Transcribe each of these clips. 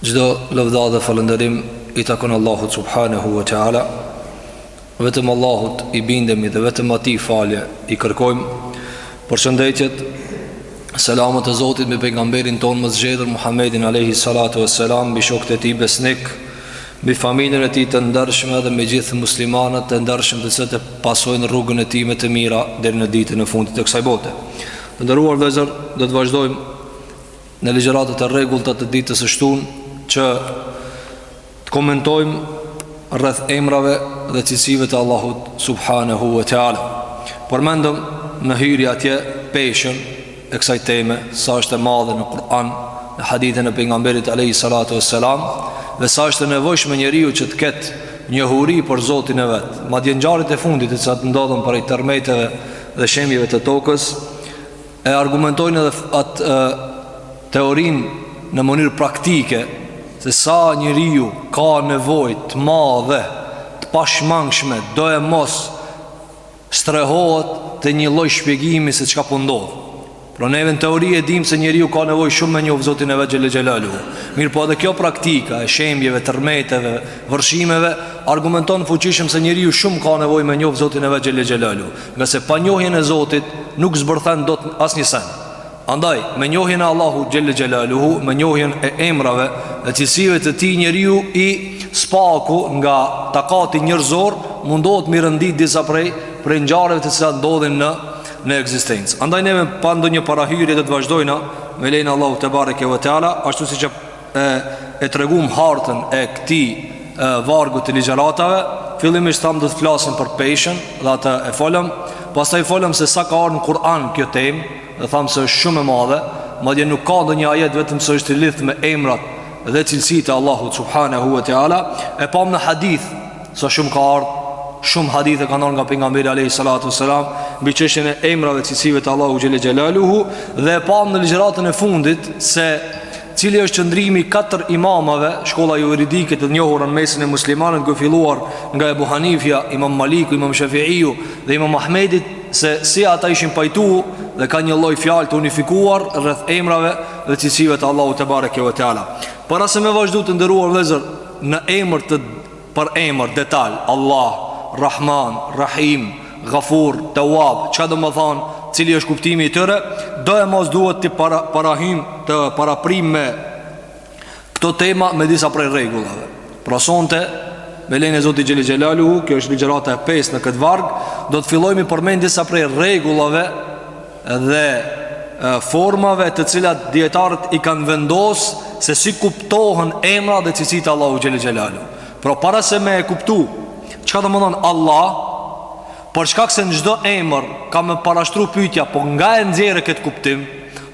Çdo lavdë dhe falënderim i takon Allahut subhanehu ve teala. Vetëm Allahut i bindemi dhe vetëm atij falje i kërkojmë. Përshëndetjet, selamet e Zotit mbi pejgamberin tonë më t'zgjedhur Muhammedin alayhi salatu vesselam, mbi shokët e tij besnikë, mbi familjen e tij të ndershme dhe me gjithë muslimanët të ndershëm të cilët e pasojnë rrugën e tij me të mira deri në ditën e fundit të kësaj bote. Të nderuar vëllezër, do të vazhdojmë në ligjëratat e rregullta të ditës së shtunë që të komentojmë rreth emrave dhe cilësive të Allahut subhanahu wa taala. Përmendëm në hyrje atje peshën e kësaj teme, sa është e madhe në Kur'an, në hadithin e pejgamberit alayhi salatu wassalam, dhe sa është e nevojshme njeriu që të ketë njohuri për Zotin e vet. Madje ngjarjet e fundit të cilat ndodhën prej tërmeteve dhe shembjeve të tokës, e argumentojnë edhe atë teorin në mënyrë praktike se sa njeriu ka nevojë të madhe, të pashmangshme, doemos strehohet te një lloj shpjegimi se çka po ndodh. Pra neve në teori e dimë se njeriu ka nevojë shumë me njoft Zotin e vet xhelle xhelaluhu. Mirëpo edhe kjo praktika e shembjeve, tërmeteve, vërshimeve argumenton fuqishëm se njeriu shumë ka nevojë me njoft Zotin e vet xhelle xhelaluhu. Ngase pa njohjen e Zotit nuk zbërthen dot asnjë send. Andaj, me njohjen e Allahut xhelle xhelaluhu, me njohjen e emrave dhe cilësive të tij njeriu s'paku nga takati njerëzor mundohet m'i rendit disa prej prej ngjarjeve të cilat ndodhin në në ekzistencë. Andaj neve pa ndonjë parahyrje do të vazhdojna me lejen e Allahut tebareke ve teala ashtu siç e e e treguam hartën e këtij vargu të ligjëratave, fillimisht thamë do të flasim për peshën dhe atë e folëm, pastaj folëm se sa ka ardhur në Kur'an kjo temë, dhe thamë se është shumë e madhe, madje nuk ka ndonjë ajet vetëm se është i lidhur me emrat dhe cilësitë e Allahut subhanahu wa taala, e pamë në hadith sa shumë ka ardhur shumë hadithe kanë ardhur nga pejgamberi alayhi salatu wassalam mbi çështjen e emrave, cilësive të Allahut xhelle xhelaluhu dhe pamë në ligjëratën e fundit se Cili është qëndrimi i katër imamëve, shkolla juridike të njohura në mesin e muslimanëve, duke filluar nga Ebu Hanifja, Imam Maliku, Imam Shafi'iu dhe Imam Ahmedi, se si ata ishin pajtu dhe kanë një lloj fjalë të unifikuar rreth emrave dhe cilësive të Allahut tebareke ve teala. Para se me vazhdu të nderuar vëllezër në emër të Për emër, detal, Allah, Rahman, Rahim, Ghafur, Tawwab, çka domethënë, cili është kuptimi i tyre, doemos duhet të para, paraprijmë, të paraprijmë me këto tema me disa prej rregullave. Pra sonte me lejen e Zotit xhelle xhelaluhu, kjo është ligjërata e 5 në këtë varg, do të fillojmë me i përmend disa prej rregullave dhe formave të cilat dijetarët i kanë vendos se si kuptohen emrat dhe cilësitë e Allahut xhele xhelaluhu Pra para se me e kuptu Çka domethonë Allah Për shkak se në çdo emër Ka me parashtru pytja Po nga e nxjerre këtë kuptim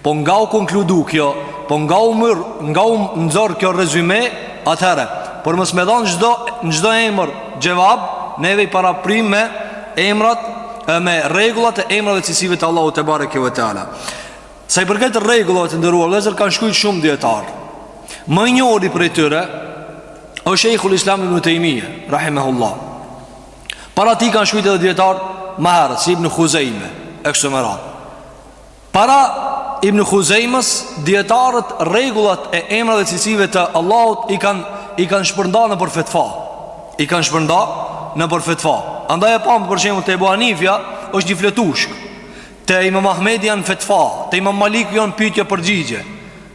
Po nga u konkludu kjo Po nga u murr Nga u nxor kjo rezume Atëherë Për mos me dhanë në çdo emër xhevab Neve i paraprijmë me Emrat e me rregullat e emrave dhe cilësive të Allahut tebareke ve teala. Sa i përket rregullave të nderuar vëllezër kanë shkrujt shumë dijetarë. Më i njohuri prej tyre është Sheikhul Islam Ibn Taymiyyah, rahimahullah. Para tij kanë shkrujt edhe dijetarë ma herët, si Ibn Khuzaime, e kështu me radhë. Para Ibn Khuzejmës, dijetarët rregullat e emrave dhe cilësive të Allahut i kanë i kanë shpërnda nëpër fetfa I kanë shpërnda nëpër fetfa Andaj e pamë për shembull te Ebu Hanifja është një fletushkë Te imam Ahmedi janë fetfa Te imam Maliku janë pytje përgjigje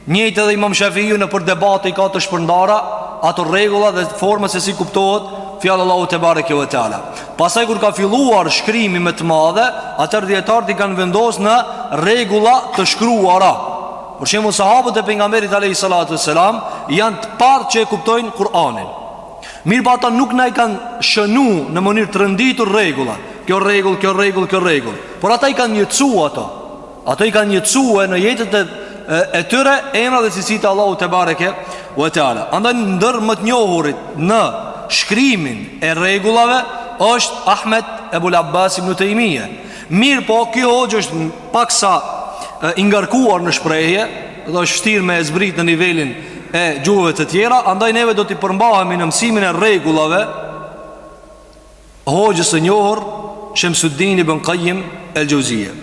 Njëjtë edhe Imam Shafiu nëpër debate i ka të shpërndara ato rregulla dhe forma se si kuptohet fjala e Allahut tebareke ve teala. Pastaj kur ka filluar shkrimi me të madhe, atëherë dijetarët i kanë vendos në rregulla të shkruara. Për shembull sahabët e pejgamberit alayhi salatu wasalam janë të parë që e kuptojnë Kur'anin. Mirëpo ata nuk na i kanë shënu në mënyrë të renditur rregulla. Kjo rregull, kjo rregull, kjo rregull. Por ata i kanë jetësu ato. Ata i kanë jetësue në jetët e, e tyre emrat dhe cilësitë e Allahut tebareke ve teala. Andaj ndër më të njohurit në shkrimin e rregullave është Ahmed Ebul Abbas ibn Tejmije. Mirëpo, ky hoxhë është paksa e, i ngarkuar në shprehje dhe është vështirë me e zbrit në nivelin e gjuhëve të tjera, andaj neve do t'i përmbahemi në mësimin e rregullave hoxhës së njohur Shemsuddin ibn Qayyim al-Jauziyja.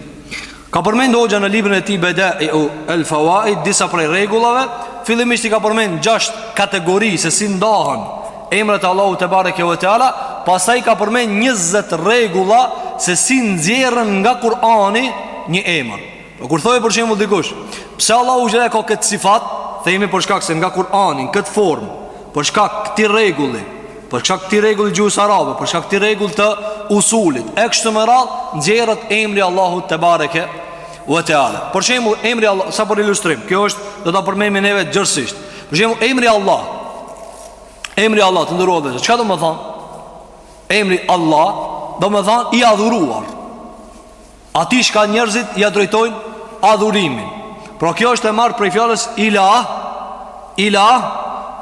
Ka përmend hoxha në librin e tij Badai'u al-Fawaid disa prej rregullave, fillimisht i ka përmend 6 kategori se si ndahen emrat e Allahut tebareke ve teala, pastaj ka përmend 20 rregulla se si nxjerret nga Kur'ani një emër. Po kur thoi për shembull dikush, pse Allahu xhele e ka këtë sifat, themi për shkak se nga Kur'ani në këtë formë, për shkak këtij rregulli, për shkak këtij rregulli gjuhës arabe, për shkak këtij rregull të usulit, e kështu me radh, nxjerret emri i Allahut tebareke ve teala. Për shembull, emri Allah, sa për ilustrim, kjo është do ta përmendim neve gjerësisht. Për shembull, emri Allah. Emri Allah të nderuar vëllezër çka domethonë? Emri Allah domethonë i adhuruar. Ati çka njerëzit ja drejtojnë adhurimin. Pra kjo është e marrë prej fjalës ilah, ilah,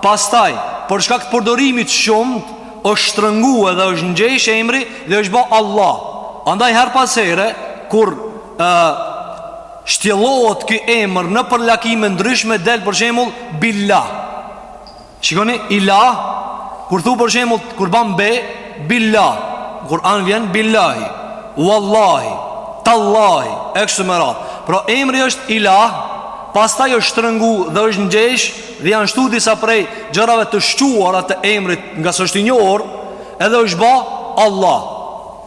pastaj për shkak të përdorimit të shumtë është shtrëngu dhe është ngjesh emri dhe është ba Allah. Andaj herë pas here kur ë shtjellohet ky emër nëpër lakime të ndryshme del për shembull billah. Shikoni ilah kur thu për shembull kur ban be billah. Kur'an vjen billahi, wallahi, tallahi, e kështu me radhë. Pra emri është ilah, pastaj është shtrëngu dhe është ngjesh dhe janë shtu disa prej gjërave të shquara të emrit ngase është i njohur, edhe është ba Allah.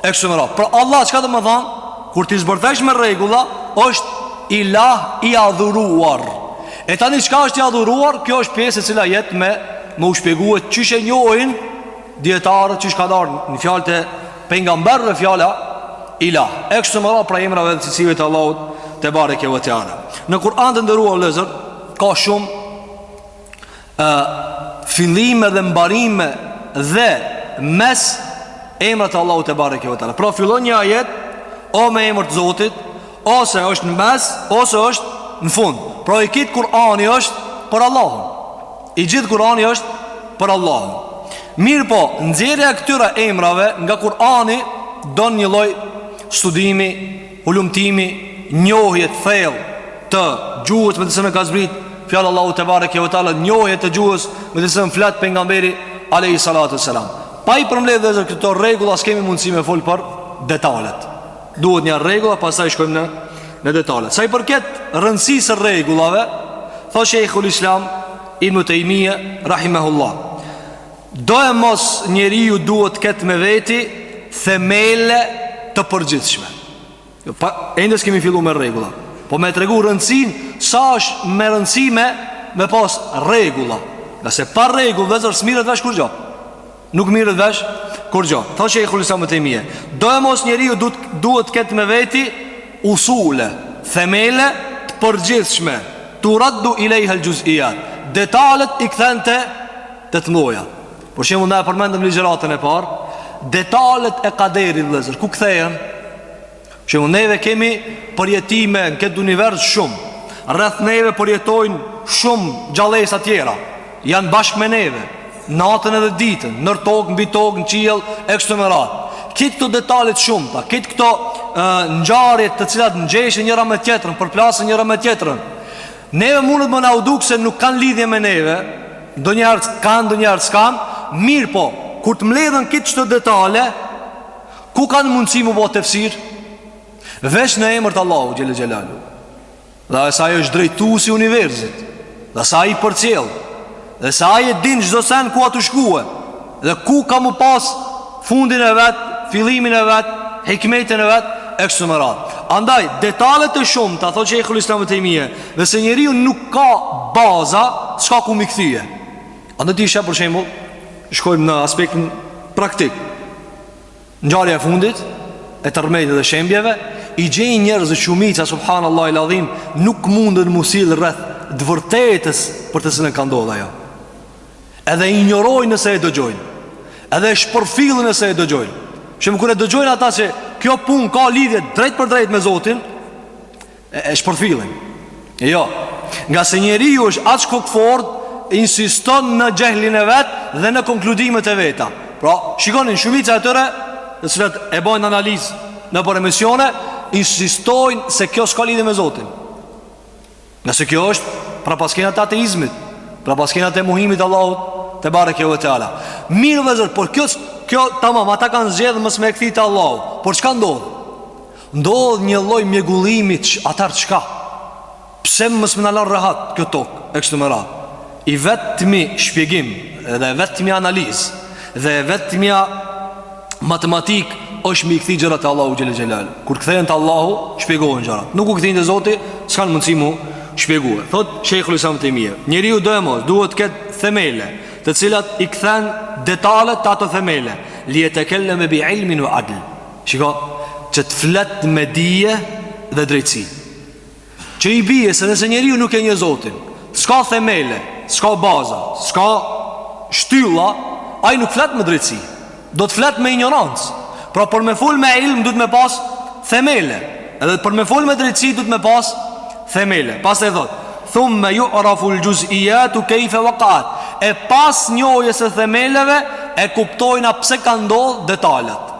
E kështu me radhë. Pra Allah çka do me thanë? Kur t'i zbërthesh me rregulla, është ilah i adhuruar. E tani çka është i adhuruar, kjo është pjesë e cila jet me u shpjegue qysh e njohin dietarët qysh ka ardhur në fjalët e pejgamberëve fjala ilah. E kështu me radhë prej emrave dhe cilësive të Allahut tebareke ve teala. Në Kur'an të nderuar vllezër ka shumë e, fillime dhe mbarime dhe mes emrat e Allahut tebareke ve teala. Pra fillon një ajet, o me emër të Zotit, ose është në mes, ose është në fund. Pra i gjithë Kurani është për Allahun. I gjithë Kurani është për Allahun. Mirëpo, nxjerrja e këtyre emrave nga Kurani, don një lloj studimi Hulumtimi, njohje të thellë të gjuhës me të cilën ka zbrit fjala e Allahut tebareke ve teala, njohje të gjuhës me të cilën flet pejgamberi alejhi salatu ve selam. Pa i përmbledh vllezër këto rregulla s'kemi mundësi me fol për detalet. Duhet një rregull e pastaj shkojmë në në detalet. Sa i përket rëndësisë së rregullave, thotë Shejhul Islam Ibn Tejmije rahimahullah. Doemos njeriu duhet të ketë me veti themele të përgjithshme jo, pa, ende s'kemi fillu me rregulla Po me tregu rëndësinë sa është me rëndësi me pas rregulla Ngase pa rregull vllezër s'merret vesh kurgjo Nuk merret vesh kurgjo Thotë Shejhul Islam Ibn Tejmije Doemos njeriu duhet, duhet të ketë me veti usule Themele të përgjithshme Turaddu ilejhel xhuz'ijat Detalet i kthen te të të mëdha. Për shembull, na e përmendëm ligjëratën e parë, detalet e kaderit vëllazër, ku kthehen? Për shembull neve kemi përjetime në këtë univers shumë. Rreth neve përjetojnë shumë gjallesa tjera. Janë bashkë me neve, natën edhe ditën, nër tokë, mbi tokë, në qiell e kështu me radhë. Gjithë këto detale të shumta, gjithë këto ngjarje të cilat ngjeshen njëra me tjetrën, përplasen njëra me tjetrën. Neve mundet me na u duk se nuk kanë lidhje me neve Ndonjëherë kanë, ndonjëherë s'kanë Mirëpo, kur të mledhen krejt qëto detale Ku kanë mundësi mu bo tefsir Veç në emër të Allahu xhele xhelaluhu Dhe se ai është drejtues i universit Dhe se ai i për Dhe se ai e din çdo sen ku a tu shkue dhe ku ka me pas fundin e vet, fillimin e vet, hikmetin e vet e kështu me radhë. Andaj detalet e shumta, thotë Sheikhul Islam ibn Tejmije, nëse njeriu nuk ka baza, s'ka ku m'i kthye. Andaj ti i sheh për shembull, shkojmë në aspektin praktik. Ngjarja e fundit e tërmetit dhe shembjeve i gjen njerëzit shumica subhanallahu eladhim nuk munden mu sjell rreth të vërtetës për të cilën ka ndodh ajo. Edhe e injorojnë nëse e dëgjojnë. Edhe e shpërfillin nëse e dëgjojnë. Shumë kur e dëgjojnë ata se kjo punë ka lidhje drejtpërdrejt me Zotin, e, e shpërfillin e jo ngase njeriu është aq kokëfortë insiston në xhehlin e vet dhe në konkludimet e veta pra shikoni shumica e tyre të cilat e bojnë analizë nëpër emisione insistojnë se kjo s'ka lidhje me Zotin ngase kjo është prapaskenat e ateizmit prapaskenat e mohimit të Allahut tebareke ve teala mirë vllezër por kjo, kjo tamam ata kanë zgjedh mos me e kthi te Allahu por çka ndodh Ndodh një lloj mjegullimi te ata çka pse mos me na lon rehat kjo tokë e kështu me radhë. I vetmi shpjegim dhe e vetmi analizë dhe e vetmja matematikë është me i kthi gjërat te Allahu xhele xhelal. Kur kthehen te Allahu, shpjegohen gjërat. Nuk u kthyen te Zoti, s'kanë mundësi mu shpjegue. Thotë Sheikhul Islam Tejmije, njeriu doemos duhet të ketë themele, të cilat i kthen detalet te ato themele. Li jetekelleme bi ilmin u adl. Shiko, që të flet me dije dhe drejtësi. Që i bije se nëse njeriu nuk e njeh Zotin, s'ka themele, s'ka baza, s'ka shtylla, ai nuk flet me drejtësi. Do të flet me injorancë. Pra për me fol me ilm, duhet me pas themele. Edhe për me fol me drejtësi, duhet me pas themele. Pastaj thotë, thumme juraful xhuzijatu kejfe vekat. E pas njohjes së themeleve, e kuptojna pse kanë ndodh detalet.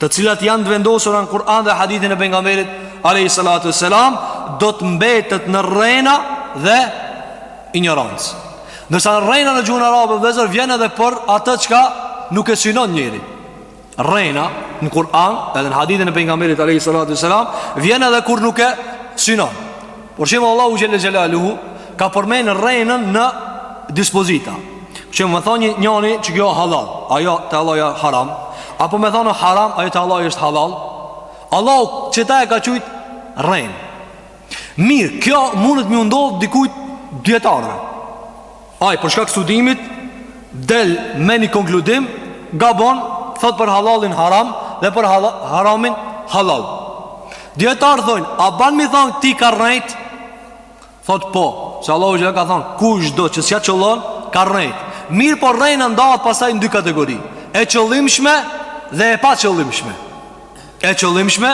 të cilat janë të vendosura në Kur'an dhe hadithin e pejgamberit alejhi salatu selam do të mbetet në rrena dhe injorancë. Ndërsa rrena në gjuhën arabe vllezër vjen edhe për atë çka nuk e synon njeri. Rrena në Kur'an edhe në hadithin e pejgamberit alejhi salatu selam vjen edhe kur nuk e synon. Për shembull Allahu Xhel-le Xhelaluhu Ka përmen rrejnën në dispozita Qe me thon njani që kjo hallall Ajo të Allahi o haram Apo me thon haram Ajo të Allahi është hallall Allahu qeta e ka qujt rrejnë Mirë, kjo mundet me i ndodhë dikujt dijetarëve Ai për shkak studimit del me një konkludim gabon, thotë për hallallin haram dhe për halla, haramin hallall. Dijetarët thonë, a ban me i thon ti ka rrejt? Thotë po, se Allahu që ka thon, kushdo që s'ja qëllon ka rrejt. Mirëpo rrejna ndahet pastaj në dy kategori, e qëllimshme dhe e paqëllimshme. E qëllimshme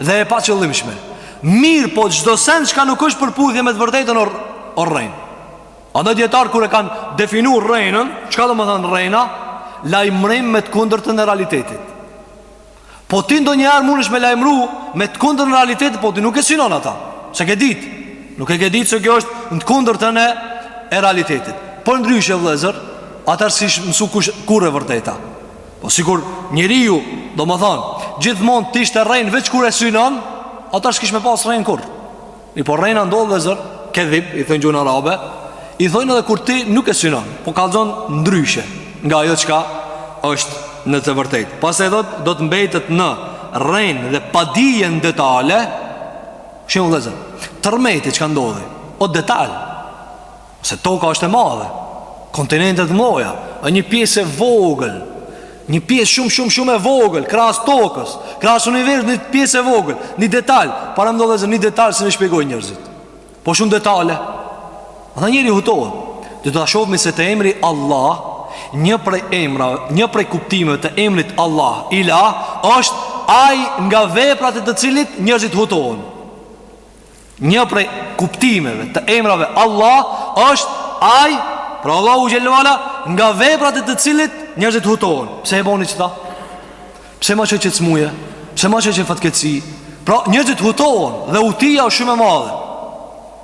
dhe e paqëllimshme Mirëpo çdo sen çka nuk është përputhje me të vërdejtën o, o rrejnë Andaj dijetarët kur e kanë definu rrejnën Çka domethënë rrejna Lajmërim me të kundërtën e realitetit Po ti ndonjëherë munesh me lajmëru Me të kundërtën e realitetit Po ti nuk e synon ata S'e ke dit Nuk e ke dit se kjo është në të kundërtën e realitetit Përndryshe vllezër Atëherë s'ish mësu kush, kurrë e vërdejta Po sikur njeriu, domethonë, gjithmonë të ishte rrejnë veç kur e synon, ata s'kish me pas rrejnë kurrë. Mirëpo rrejna ndodh vllezër, kedhib, i thojnë n'gjuhën arabe, i thojnë edhe kur ti nuk e synon, po kallzon ndryshe, nga ajo çka është në të vërtejtë. Pastaj thot, do të mbetet në rrejnë dhe padije n'detale, shembull vllezër, tërmeti çka ndodhi, o detal, Se toka është e madhe Kontinentet moja E një pjesë e vogël Një pjesë shumë shumë shumë e vogël Krahas tokës Krahas universit një pjesë e vogël Një detal Paramendo vllezër një detal s'e shpjegojnë njerëzit Po shumë detale Njeri hutohet Do ta shofmi se te emri Allah Një prej emrave Një prej kuptimeve të emrit Allah Ilah është Ai nga veprat e të cilit njerëzit hutohen Një prej kuptimeve të emrave Allah është Ai, pra Allahu xhel-le ue ala, nga veprat e të cilit njerëzit hutohen. Pse e boni qeta? Pse ma çoi qet smuje? Pse ma çoi qet fatkeqsi? Pra njerëzit hutohen dhe hutia është shumë e madhe.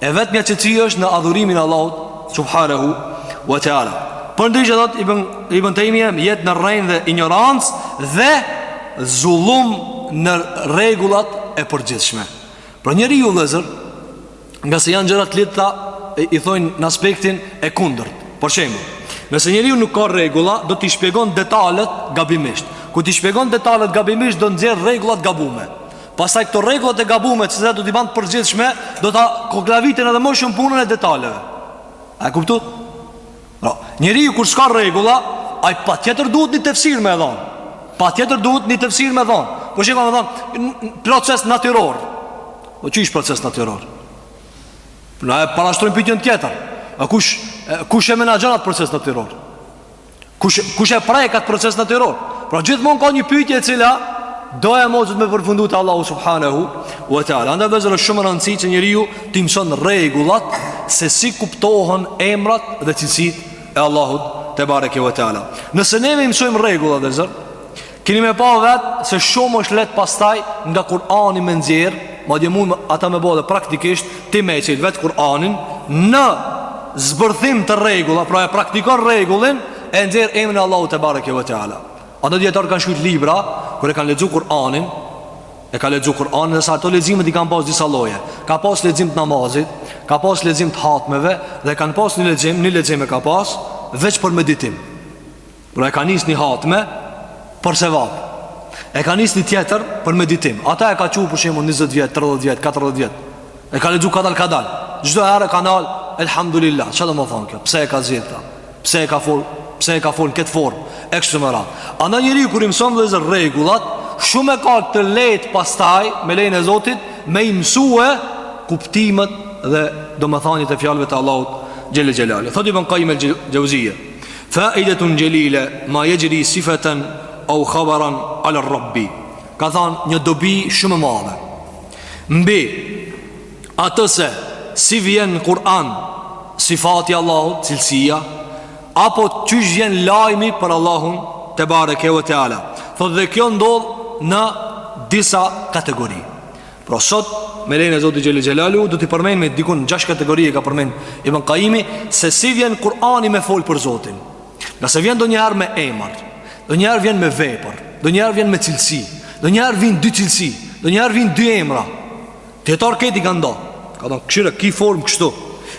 E vetmja qetësi është në adhurimin e Allahut subhanahu wa taala. Përndryshe thot Ibn Tejmije jet në rrejnë dhe injorancë dhe zullum në rregullat e përgjithshme. Pra njeriu vllezër Ngase janë gjëra të lidhta I thojnë në aspektin e kundërt Për shembull Nëse njeriu nuk ka rregulla Do t'i shpjegon detalet gabimisht Kur t'i shpjegon detalet gabimisht Do nxjerrë rregulla të gabume Pastaj këto rregullat e gabume Nëse do t'i banë t'përgjithshme Do ta koklavitin edhe më shumë punën e detaleve A e kuptut? Jo, njeriu kur s'ka rregulla Ai patjetër duhet një tefsir me e dhon Patjetër duhet një tefsir me e dhon Po çka me dhon Proces natyror Po që ish proces natyror Na e parashtrojmë pyetjen tjetër A kush, kush e menaxhon atë proces natyror Kush, kush e prek atë proces natyror Pra gjithmonë ka një pyetje e cila Doemos do me përfundu te Allahu subhanahu Wa ta'ala Andaj vëllezër është shumë rëndësi që njeriu T'i mëson rregullat se si kuptohen emrat dhe cilësitë e Allahut tebareke ve teala. Nëse ne i mësojmë rregullat vëllezër, keni me pa vet se shumë është lehtë pastaj nga Kur'ani me nxjerr, madje mund ata me bo edhe praktikisht ti me çel vet Kur'anin në zbërthim të rregulla, pra e praktikon rregullin e nxjerr emrin e Allahut tebareke ve teala. Ata dijetarë kanë shkru libra kur e kanë lexu Kur'anin, E ka lexu Kur'anin dhe sa ato leximet i kanë pas disa lloje. Ka pas lexim të namazit, ka pas lexim të hatmeve dhe kanë pas një lexim, një lexim e ka pas veç për meditim. Pra e ka nis një hatme për sevap. E ka nis një tjetër për meditim. Ata e ka çu për shembull 20 vjet, 30 vjet, 40 vjet. E ka lexu kadal kadal. Çdo herë ka nal Elhamdulillah. Çka domethonë kjo? Pse e ka zgjedh këta? Pse e ka fol, pse e ka fol n'këtë formë e kështu me radhë. Andaj njeriu kur i mëson vëllezër rregullat, shumë e ka të lehtë pastaj me lejen e Zotit me i mësue kuptimet dhe domethëniet e fjalëve të Allahut xhele xhelaluhu. Thotë Ibn Qayyim el-Jauziye, "Fa'idatun jalila ma yajri sifatan aw khabaran ala rabbi Ka thonë një dobi shumë e madhe. Mbi Atë se si vjen në Kur'an sifati i Allahut, cilësia, apo qysh vjen lajmi për Allahun tebareke ve teala. Thotë dhe kjo ndodh në disa kategori. Pra sot me lejen e Zotit Xhele Xhelaluhu do t'i përmendim dikun gjashtë kategori e ka përmend Ibn Qayimi se si vjen Kur'ani me fol për Zotin. Ngase vjen ndonjëherë me emër, ndonjëherë vjen me vepër, ndonjëherë vjen me cilësi, ndonjëherë vijnë dy cilësi, ndonjëherë vijnë dy emra. Dijetarët krejt i kanë nda Kanë thonë kqyre ki formë kështu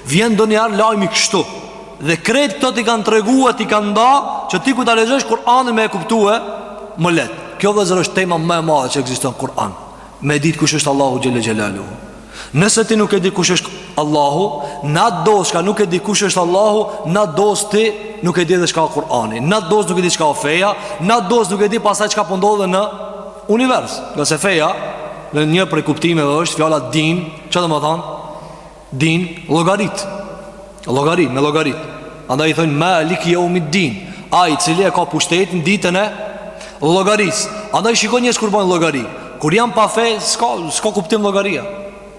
Vjen ndonjëherë lajmi kështu Dhe krejt këto t'i kanë tregue t'i kanë nda Që ti kur ta lexosh Kuranin me e kuptue Më lehtë Kjo vëllezër është tema më e madhe që ekziston n'Kuran Me ditë kush është Allahu Xhele Xhelaluhu Nëse ti nuk e di kush është Allahu Në atë dozë çka nuk e di kush është Allahu Në atë dozë ti nuk e di dhe çka o Kurani Në atë dozë nuk e di çka o feja Në atë dozë nuk e di pastaj çka po ndodh në univers Nëse feja Dhe një prej kuptimeve është fjala din, që domethënë, din, llogarit, llogari, me llogarit. Andaj i thonë, Maliki jeumi din, ai i cili e ka pushtetin ditën e llogarisë. Andaj shiko njerëz kur bojnë llogari, kur janë pa fe, s'ka, s'ka kuptim llogaria,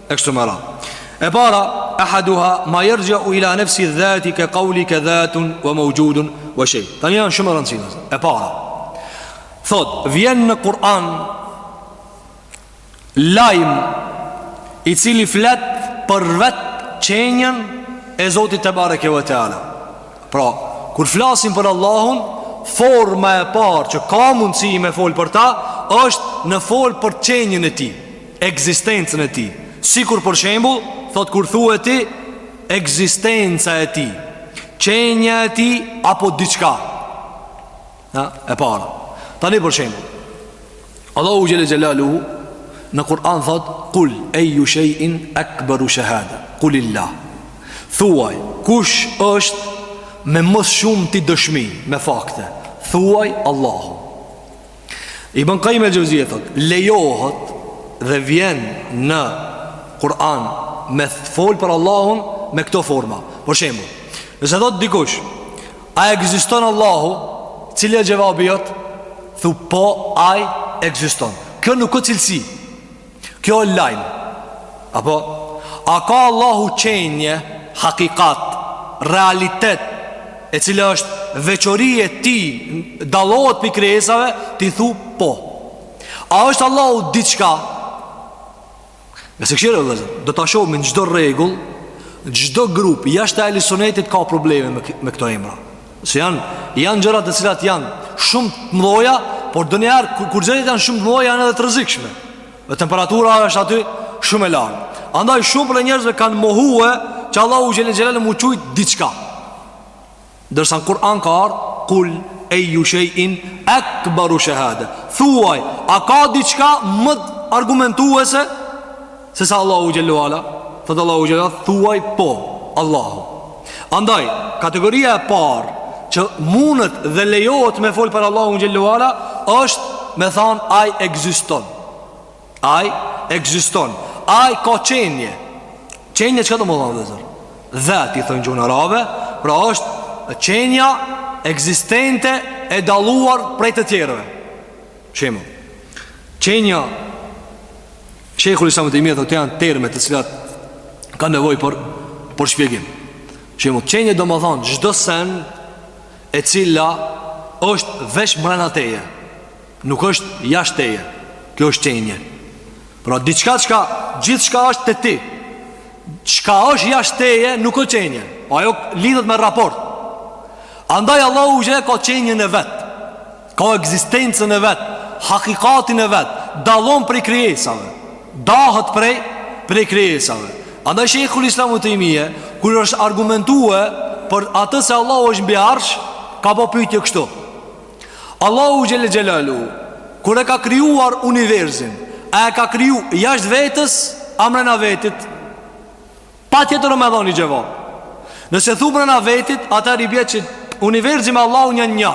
e kështu me radhë. E para, ehaduha, ma jerxhiu ila nefsi dhati ke kaulike dhatun ve meuxhudun ve shej. Tani janë shumë me rëndësi, e para. Thot, vjen në Kur'an, lajm i cili flet për vet qenien e Zotit tebareke ve teala. Pra, kur flasim për Allahun, forma e parë që ka mundësi me fol për ta është me fol për qenien e tij, ekzistencën e tij. Sikur për shembull, thot kur thuhet ti ekzistenca e tij, qenia e tij apo diçka. Ja, e para. Tani për shembull. Allahu xhelle xhelalu në Kur'an thot kul ayu shay'in akbaru shahada. Kulillah. Thuaj, kush është me më së shumti dëshmi, me fakte? Thuaj Allahu. Ibn Kajim el-Xhevzije thot, lejohet dhe vjen në Kur'an me fol për Allahun me këto forma. Për shembull, nëse thot dikush A ekziston Allahu? Cili a xhevabi jot? Thu po, ai ekziston Kjo nuk o cilësi Kjo o lajm Apo? A ka Allahu qenie, hakikat, realitet E cila është veçori e tij Dallohet prej krijesave Ti thu po A është Allahu diçka? E si gjithherë vëllezër Do ta shohim në çdo rregull Në çdo grup Jashtë ehli sunetit ka probleme me, me këto emra Se janë Janë gjëra të cilat janë Shumë të mdhaja Por ndonjëherë Kur, kur gjërat janë shumë të mdhaja Janë edhe të rrezikshme Dhe temperatura është aty Shumë e lartë Andaj shumë prej njerëzve kanë mohue Që Allahu xhelle xhelaluhu mu qujtë diçka Ndërsa në Kur'an ka ardhë Kul ejju shejin Ekberu shahade Thuaj A ka diçka më argumentuese Se sa Allahu xhelle ve ala Thotë Allahu xhelle ve ala Thuaj po Allahu Andaj Kategoria e parë Që mundet dhe lejohet me fol për Allahu xhelle ve ala është me than Ai ekziston Ai ekziston. Ai ka qenie. Qenie çka domethënë vëllezër? Dhat i thonë në gjuhën arabe, pra është qenia ekzistente e dalluar prej të tjerëve. Shembull. Qenia Shejhul Islam Ibn Tejmije thotë janë terme të cilat ka nevojë për, për shpjegim. Shembull, qenie domethënë çdo send e cila është veç mrena teje. Nuk është jashtë teje Kjo është qenje Pra diçka çka Gjithçka është te ti Çka është jashtë teje Nuk është qenje po Ajo lidhet me raport Andaj Allahu xhe ka qenjen e vet Ka egzistencën e vet Hakikatin e vet Dallon prej krijesave Dahet prej, prej krijesave Andaj Shejhul Islam ibn Tejmije Kur është argumentue Për atë se Allahu është mbi arsh Ka bo pyjtje kështu Allahu Xhelle Xhelaluhu Kur e ka krijuar universin A e ka kriju jashtë vetes A mrena vetit Patjetër o me dhon xhevab Nëse thu mrena vetit Atëherë i bje që universi me Allahun janë nja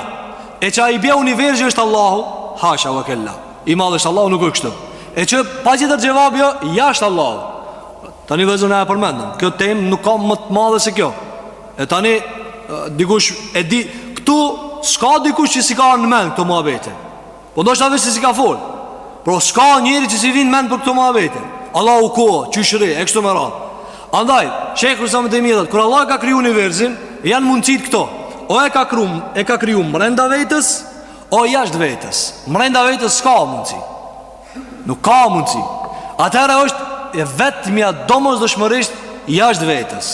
E që a i bje universi është Allahu Hasha ve kella I madh është Allahu nuk është kështu E që patjetër xhevabi o jashtë Allahut Tani vezën e e përmendëm Kjo temë nuk ka më të madhe se kjo E tani dikush e di këtu s'ka dikush që s'i ka në mend këto muhabete. Po ndoshta veç se s'i ka fol. Por s'ka njeri që s'i vin n'mend për këto muhabete. Allahu ku o, qysh rri, e kështu me radhë. Andaj, Shejhul Islam ibn Tejmije, kur Allahu ka kriju universin, janë mundësitë këto. O e ka krum, e ka kriju mrenda vetes, o jashtë vetes. Mrenda vetes s'ka mundësi. Nuk ka mundësi. Atëherë është e vetmja domosdoshmërisht jashtë vetes.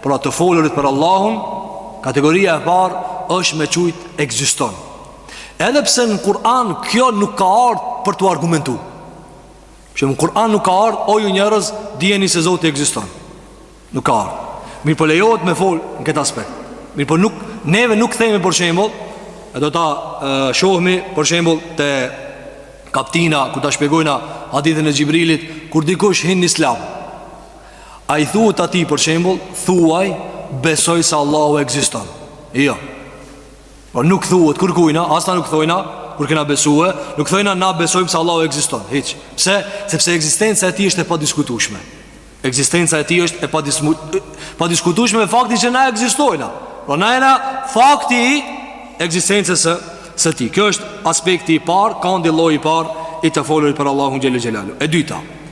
Pra të folurit për Allahun, kategoria e parë është me qujt egziston. Edhe pse në Kur'an kjo nuk ka ardhë për t'u argumentu. Që në Kur'an nuk ka ardhë, o ju njerëz, dijeni se Zoti egziston. Nuk ka ardhë. Mirëpo lejohet me fol në këtë aspekt. Mirëpo nuk, neve nuk themi për shembull, e do ta e, shohmi për shembull te kaptina, kur ta shpjegojna hadithin e Xhibrilit, kur dikush hin në islam. A i thuhet atij për shembul Thuaj besoj se Allahu egziston Jo Por nuk thuhet kurkujna As na nuk thojna Kur kena besue Nuk thojna na besojmë se Allahu egziston Hiç Pse Sepse egzistenca e tij është e padiskutushme Egzistenca e tij është e pa, dismu, padiskutushme Me faktin që na egzistojna Po na jena fakti i Egzistencës së tij Kjo është aspekti i parë Ka ndi lloji i parë I të folurit për Allahun xhelle xhelaluhu E dyta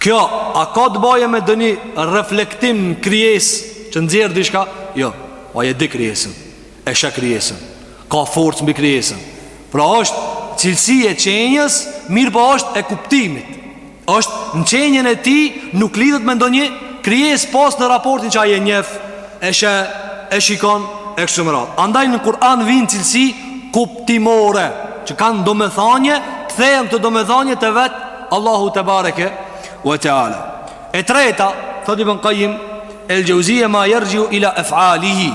Kjo, a ka të bajë me ndonjë reflektim në krijesë që nxjerr diçka? Jo, ai e di krijesën, e sheh krijesën, ka forcë mbi krijesën. Pra është cilësi e qenjës, mirëpo është e kuptimit. është në qenjën e tij nuk lidhet me ndonjë krijesë pos në raportin që ai e njef, e sheh, e shikon, e kështu me radhë. Andaj në Kur'an vijnë cilësi kuptimore, që kanë domethanie, kthehen te domethania e vet, Allahu tebareke ve teala. E treta, thot Ibn Qayyim el Jauziye ma yarji'u ila af'alihi.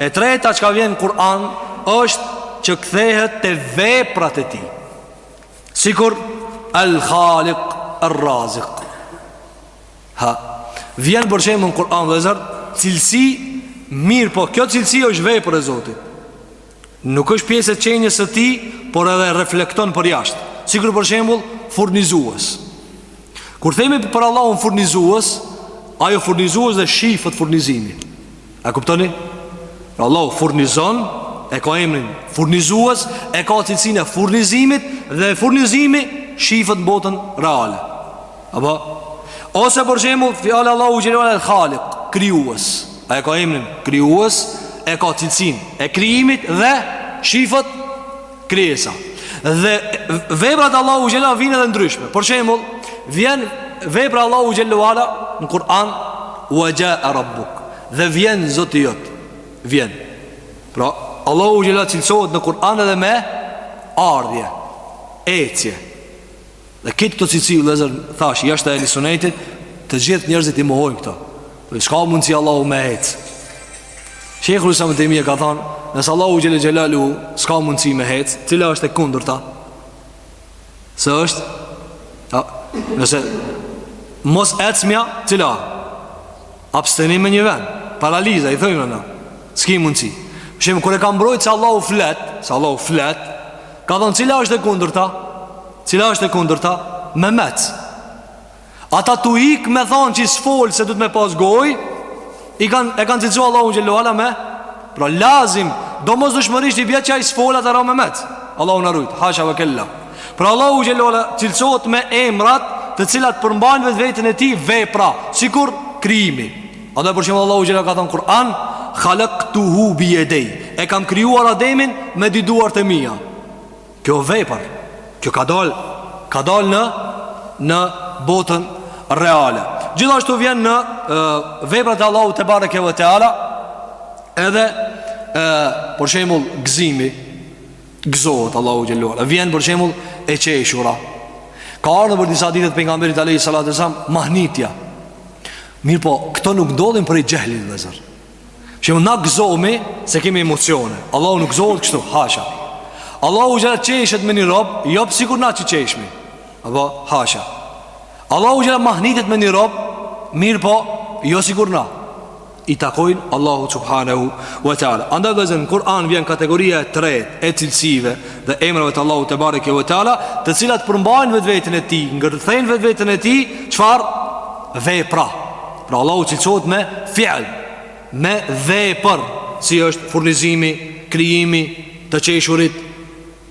E treta çka vjen në Kur'an është që kthehet te veprat e tij. Sikur El Khaliq El Razik. Ha. Vjen për shembull në Kur'an dhe Zoti cilësi, mirëpo kjo cilësi është vepër e Zotit. Nuk është pjesë e qenies së tij, por edhe reflekton përjashta. Sikur për shembull, furnizues. Kur themi për Allahun furnizues, ajo furnizues dhe shifet furnizimi. A kuptoni? Pra Allahu furnizon, e ka emrin furnizues, e ka cilësinë e furnizimit dhe furnizimi shifet në botën reale. Apo ose për shembull fjala Allahu xhelle ue ala el khaliq, krijues. Ai e ka emrin krijues, e ka cilësinë e krijimit dhe shifet krijesa. Dhe veprat e Allahut xhelle vijnë edhe ndryshme. Për shembull, vjen vepra e Allahut xhelle ue ala në Kur'an wa jaa rabbuk. Dhe vjen Zoti jot. Vjen. Pra Allahu xhelle ue ala cilësohet në Kur'an edhe me ardhje, ecje. Dhe këtë këtë cilësi vëllazër thash jashtë ehli sunetit, të gjithë njerëzit i mohojnë këto. Dhe s'ka mundsi Allahu me ec? Sheikhul Islam ibn Taymija ka thënë, nëse Allahu xhelle xhelaluhu s'ka mundsi me ec, cila është e kundërta? Se është a, nëse mos ecmja, cila? Abstenim në një vend, paraliza i themi na. S'ka mundsi. Shejhu kur e ka mbrojtë se Allahu flet, se Allahu flet, Ka thonë cila është e kundërta? Cila është e kundërta? Memec. Ata tu ik me thonë që s'fol se duhet me pas goj, i kan, e kanë cilësu Allahun xhelle ue ala me, pra lazim, domosdoshmërisht i bje që ai s'fol atëherë memec. Allahu na rujt, hasha ve kella. Pra Allahu xhelle ue ala cilësohet me emrat të cilat përmbajnë në vetveten e tij vepra, sikur krijimi. Andaj për shembull Allahu xhelle ka thënë n'Kur'an, "Khalaqtuhu bi yadayy." E kam krijuar Ademin me dy duart e mia. Kjo vepër, kjo ka dal, ka dal në në botën reale. Gjithashtu vjen në e, veprat e Allahut tebareke ve teala edhe e, për shembull gëzimi, gëzohet Allahu xhelle. Vjen për shembull e qeshura. Ka ardhur prej disa haditheve t'pejgamberit alayhi salatu selam mahnitja. Mirëpo, këto nuk ndodhin prej xhehlit vëllazër P'shembull na gëzohmi se kemi emocione Allahu nuk gëzohet kështu, hasha Allahu xhelle qeshet me një rob Jo po sikur na që qeshmi Apo, hasha Allahu xhelle mahnitet me një rob Mirëpo, jo sikur na I takojnë Allahut subhanahu wa ta'ala Andaj vëllazër, në Kur'an vjen kategoria e tretë e cilësive dhe emrave të Allahu te bareke ve teala, të cilat përmbajnë në vetveten e tij, ngërthejnë në vetveten e tij, çfarë? Vepra. Pra Allahu cilësohet me fjalë, me vepër, si është furnizimi, krijimi, të qeshurit,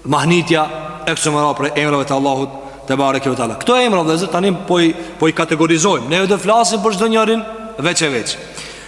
mahnitja e kështu me radhë prej emrave të Allahut te bareke ve teala. Këto emra vëllezër tani po i po i kategorizojmë. Ne do flasim për çdo njërin veç e veç.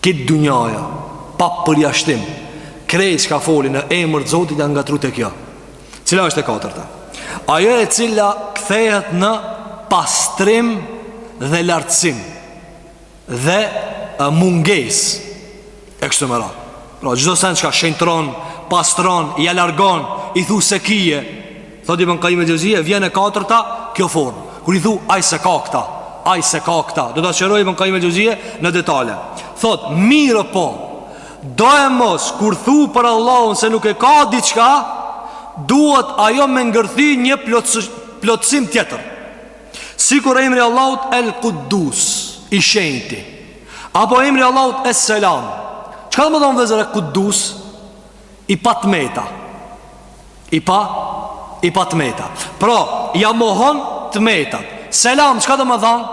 Krejt dynjaja Pa përjashtim Krejt çka foli në emër të zotit janë ngatërru te kjo Cila është e katërta Ajo e cila kthehet në pastrim dhe lartësim Dhe mungesë E kështu me radhë Pra çdo send çka shenjtëron, pastron, ia largon, i thu s'e ki Thot Ibn Qayyim al-Juzeyy vjen e katërta kjo formë. Kur i thu ai s'e ka këta, ai s'e ka këta. Do ta sqarojë Ibn Qayyim al-Juzeyy në detaje. Thot mirëpo domosdo kur thu për Allahun se nuk e ka diçka, duhet ajo me ngërthy një plotësim tjetër. Sikur emri Allahut el-Quddus, i shenjti. Apo emri Allahut es-Selam. Çka domethënë vëllezër Quddus? i pa të meta i pa i pa të meta pra ja mohon të meta selam çka domethan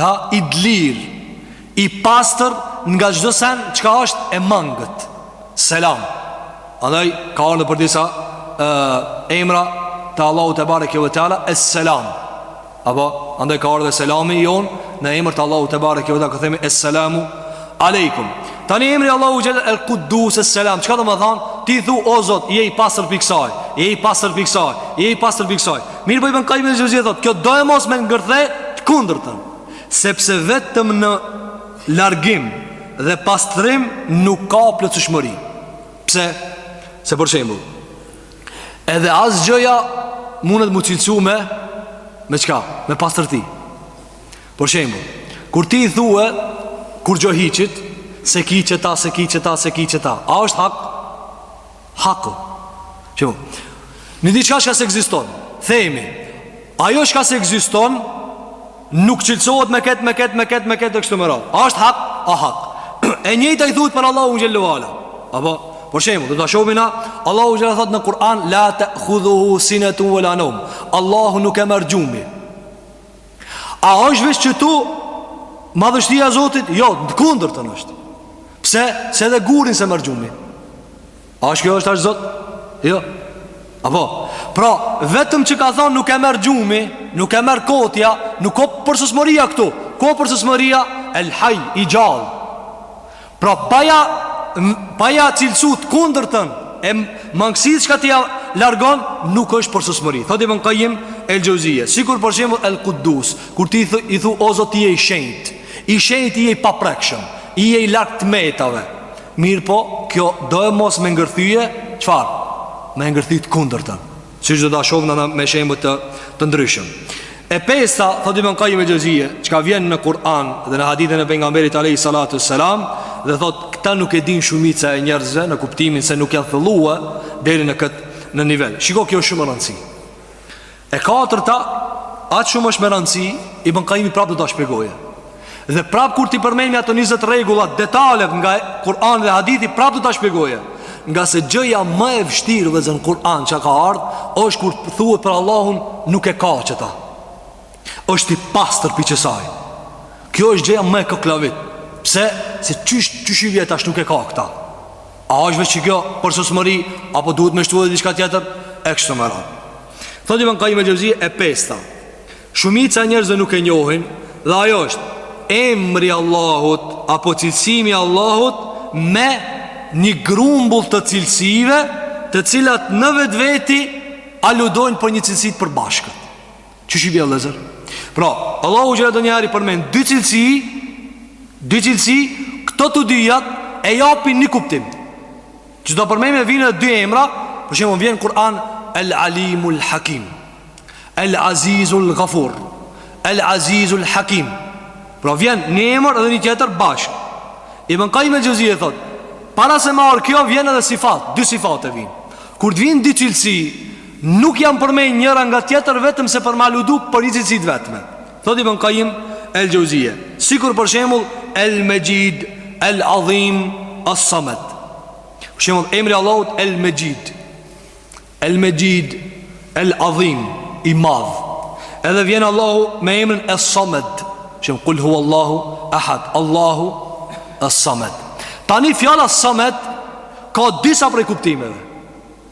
ha i dlir i pastër nga çdo sen çka është e mangët selam andaj ka ardh nëpër disa e, emra të Allahu te bareke ve teala es selam Apo, andaj ka ardhe selami i onë Në emër të Allahu të barë kjo dhe ka themi Es selamu alejkum Tani emri Allahu gjelë El kudus es selam Qëka të më thanë? Ti thu o zot, je i pasër piksaj Je i pasër piksaj Je i pasër piksaj Mirë po i bën kaj me gjëzje thot Kjo do e mos me ngërthe të kundër të Sepse vetëm në largim dhe pastrim nuk ka plëcushmëri Pse? Se për shembull Edhe asgjëja mundet mu cilësu me Me çka? Me pastërti Për shembull Kur ti i thue Kurgjo hiçit S'e ki qëta, s'e ki qëta, s'e ki qëta A është hak? Hak o Shembull Një diçka çka s'ekziston Themi Ajo çka s'ekziston Nuk cilësohet me këtë, me këtë, me këtë, me këtë e kështu me radhë. A është hak? A hak. e njëjta thuhet për Allahun xhallahu ala. Apo, për shembull, do ta shohim na, Allahu xhallahu thot në Kur'an la ta'khudhuhu sinatu wa la nawm. Allahu nuk e merr gjumi. A është veç qëtu madhështia e Zotit? Jo, kundërta është. Pse? Se edhe gurin s'e merr gjumi. A është kjo është a është Zot? Jo Apo Pra vetëm që ka thonë nuk e merr gjumi Nuk e merr kotja Nuk o përsosmëria këtu Ku o përsosmëria El Haj i gjallë Pra pa ia Pa ia cilësu të kundërtën e mangësisë çka ti ia largon Nuk është përsosmëri Thotë Ibn Kajim el-Xheuzije Sikur për shembull El Kudus Kur ti thë, i thu o Zot je i shenjtë I shenjtë je i paprekshëm Je larg të metave Mirëpo, kjo doemos me ngërthy, çfarë? Me ngërthy të kundërtën. Siç do ta shohim na me shembuj të, të ndryshëm. E pesta, thotë Ibn Kajim el-Xheuzije, çka vjen në Kur'an dhe në hadithin e pejgamberit alejhi salatu selam, dhe thotë, këta nuk e dinë shumica e njerëzve në kuptimin se nuk janë thellua deri në këtë në nivel. Shiko kjo shumë me rëndësi. E katërta, aq shumë është me rëndësi, Ibn Qayimi prapë do ta shpjegojë. Dhe prapë kur t'i përmendim ato 20 rregulla detalet nga Kur'ani dhe hadithi, prapë do ta shpjegojë. Ngase gjëja më e vështirë vëllezër në Kur'an çka ka ardhë, është kur thuhet për Allahun nuk e ka qëta. është i pastër prej qësaj. Kjo është gjëja më e koklavit. Pse? Se qysh, qysh i vjen tash nuk e ka këta. A është veç qëkjo përsosmëri, apo duhet me shtu edhe diçka tjetër? E kështu me radhë. Thotë Ibn Qayyim al-Jauziy e pesta. Shumica e njerëzve nuk e njohin dhe ajo është emri i Allahut apo cilësimi i Allahut me një grumbull të cilësive, të cilat në vetveti aludojnë për një cilësi të përbashkët. Qysh i bjen vëllezër? Pra, Allahu xhele ndonjëherë përmend dy cilësi, dy cilësi, këto të dyja e japin një kuptim. Siç do përmendim vijnë edhe dy emra Për shembull vjen në Kur'an El Alimul Hakim El Azizul Gafur El Azizul Hakim Pra vjen një emër edhe një tjetër bashkë Ibn Kajim el-Xheuzije thotë Para se me marrë kjo vjen edhe sifat Dy sifate vijnë Kur të vijnë dy cilësi Nuk janë përmend njëra nga tjetra Vetëm se për me aludu për një cilësi të vetme Thotë Ibn Qayyim el-Jauziyyah, sikur për shembull El-Majid, El-Azim, As-Samad. Për shembull emri i Allahut El-Majid, El-Majid, El-Azim, i madh. Edhe vjen Allahu me emrin Es-Samad. Shem kul hu Allahu ahad, Allahu Es-Samad. Tani fjala Es-Samad ka disa prej kuptimeve.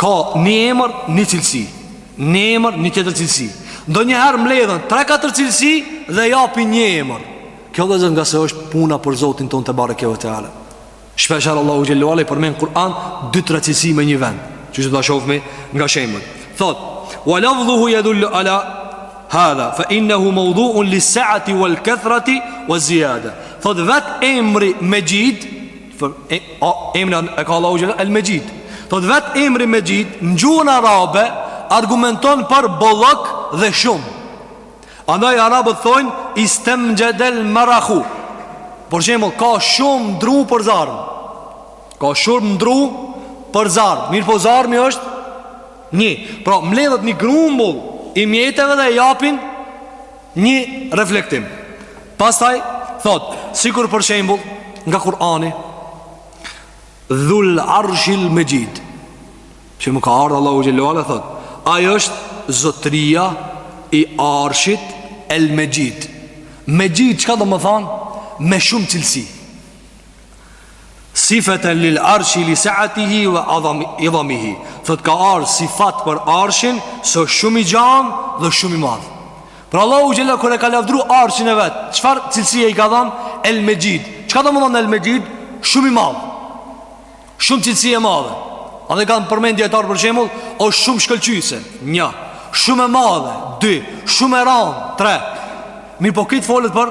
Ka një emër, një cilësi Një emër, një tjetër cilësi Ndonjëherë mbledhen 3-4 cilësi dhe japin një emër Kjo vëllezër ngase është puna për Zotin tonë tebareke ve teala Shpeshherë Allahu xhelle ve ala i përmend në Kur'an 2-3 cilësi me një vend Siç do ta shofmi nga shembujt Thotë Wa lafdhuhu jedullu ala Hadha Fa innehu meudhuun li saati Wa lkethrati Wa ziada Thotë vetë emri Mexhid Thot, e, a, emrin e ka Allahu xhele, El Mexhid Thot, vet emri Mexhid Në gjuhën arabe Argumenton për bollok dhe shumë Andaj arabët thonë Istemxhedel marahu Për shembull ka shumë dru për zarm Ka shumë dru për zarm Mirëpo zarmi është Një Pra mledhet një grumbull I mjeteve dhe e japin Një reflektim. Pastaj thot, sikur për shembull nga Kur'ani Dhul Arshil Mexhid. Shembull ka ardh Allahu xhele ue ala thot, ai është zotria i Arshit El Mexhid. Mexhid çka do me than? Me shumë cilësi. Sifeten lil arshi li saatihi wa adham idhamihi. Thot ka ardh sifat për arshin, se është shumë i gjan dhe shumë i madh. Pra Allahu xhele kur e ka lavdru arshin e vet, çfarë cilësie i ka dhan? El Mexhid. Çka do me than El Mexhid? Shumë i madh. Shumë cilësi e madhe. Edhe kanë përmend dijetarët për shembull, o shumë shkëlqyese. 1. Shumë e madhe. 2. Shumë e rand. 3. Mirëpo këtu folet për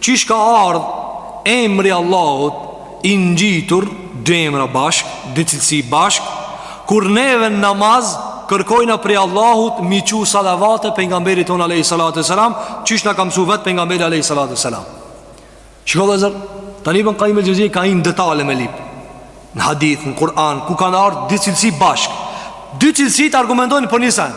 Qysh ka ardhë emri i Allahut i ngjitur dy emra bashkë, dy cilësi bashkë, kur neve në namaz kërkojna prej Allahut me i çu salavate pejgamberit tonë alayhi salatu wasalam, qysh na ka msu vet pejgamberi alayhi salatu wasalam. Shiko vllazër, tani ibn Qayyim el-Xheuzije ka një detale me lip. Në hadith, në Kur'an, ku kanë ardhur dy cilësi bashkë. Dy cilësi të argumentojnë për një sen.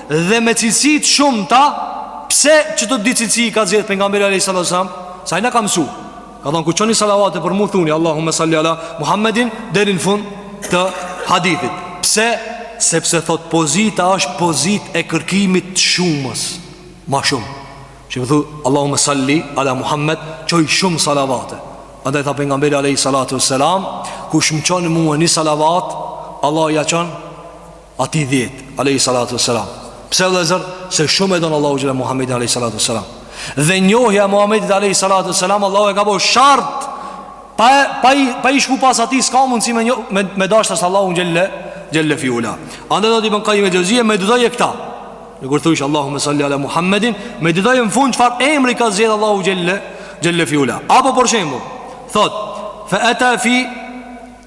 Dhe me cilësi të shumta, pse qeto dy cilësi i ka zgjedh pejgamberi alayhis salam, se ai na ka mësu. Ka thënë kur çoni salavate për mua thuni Allahumma salli ala Muhammedin deri në fund të hadithit. Pse? Sepse thot pozita është pozitë e kërkimit të shumës, ma shumë. Që thu Allahumma salli ala Muhammed, çoj shumë salavate. Andaj tha pejgamberi alayhis salatu wassalam, kush më çon mua një salavat, Allah ja çon Ati dhjetë, alej salatu e selam Pse vllazër, se shumë e donë Allahu xhele Muhammedin, alej salatu e selam Dhe njohja e Muhammedit, alej salatu e selam Allahu e ka bo shart Pa, pa, pa i shku pas ati, s'ka mundë si me, njo, me, me dasht as Allahun xhele xhele fi ula Andaj thot Ibn Kajim el Xheuzije, meditoje këta Ne kur thush Allahumme salli ala Muhammedin Meditoje në fund çfarë emri ka zgjedh Allahu xhele xhele fi ula Apo për shembull Thot Fe eta fi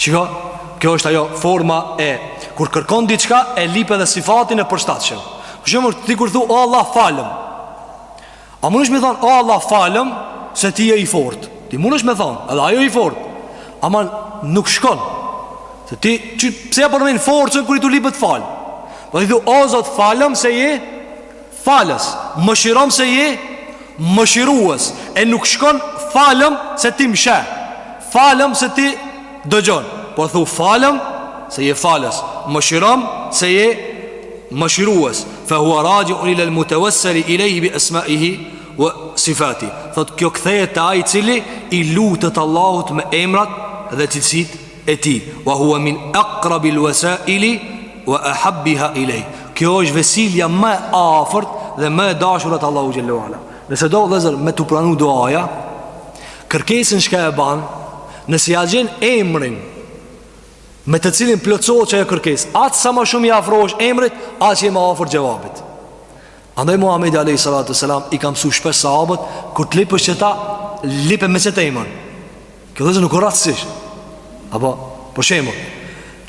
Shiko, kjo është ajo forma e kur kërkon diçka e lip edhe sifatin e përshtatshëm. Për shembull, ti kur thu o Allah falëm. A munesh me thon o Allah falëm se ti je i fortë. Ti munesh me thon, edhe ai o i fortë. Ama nuk shkon. Se ti çu pse e përmen forcën kur je tu lip t'fal. Po i thu o Zot falëm se je Falës, mëshirom se je mëshirues e nuk shkon falëm se ti më sheh. Falëm se ti dëgjon, po thu falëm se je falës, mëshirom se je mëshirues. Fa huwa raji'un ila al-mutawassal ilayhi bi asma'ihi wa sifatihi. Thotë kjo kthehet te ai i cili i lutet Allahut me emrat dhe cilësitë e tij wa huwa min aqrab al wasail wa ahabbiha ilayh kjo është vesilja më e afërt dhe më e dashura te Allahu xhele ve ala nëse do vëllezër me t'u pranu duaja kërkesën çka e ban nëse ja gjen emrin me të cilin plotësohet çajo kërkesë atë sa ma shumë i afrohesh emrit aq je ma afër xhevabit Andaj Muhamedi alayhi salatu selam i ka mësuar shpesh sahabët kur të lipësh çeta lipë me çetë emër Kjo vëllezër nuk o rastësisht Apo, për shembull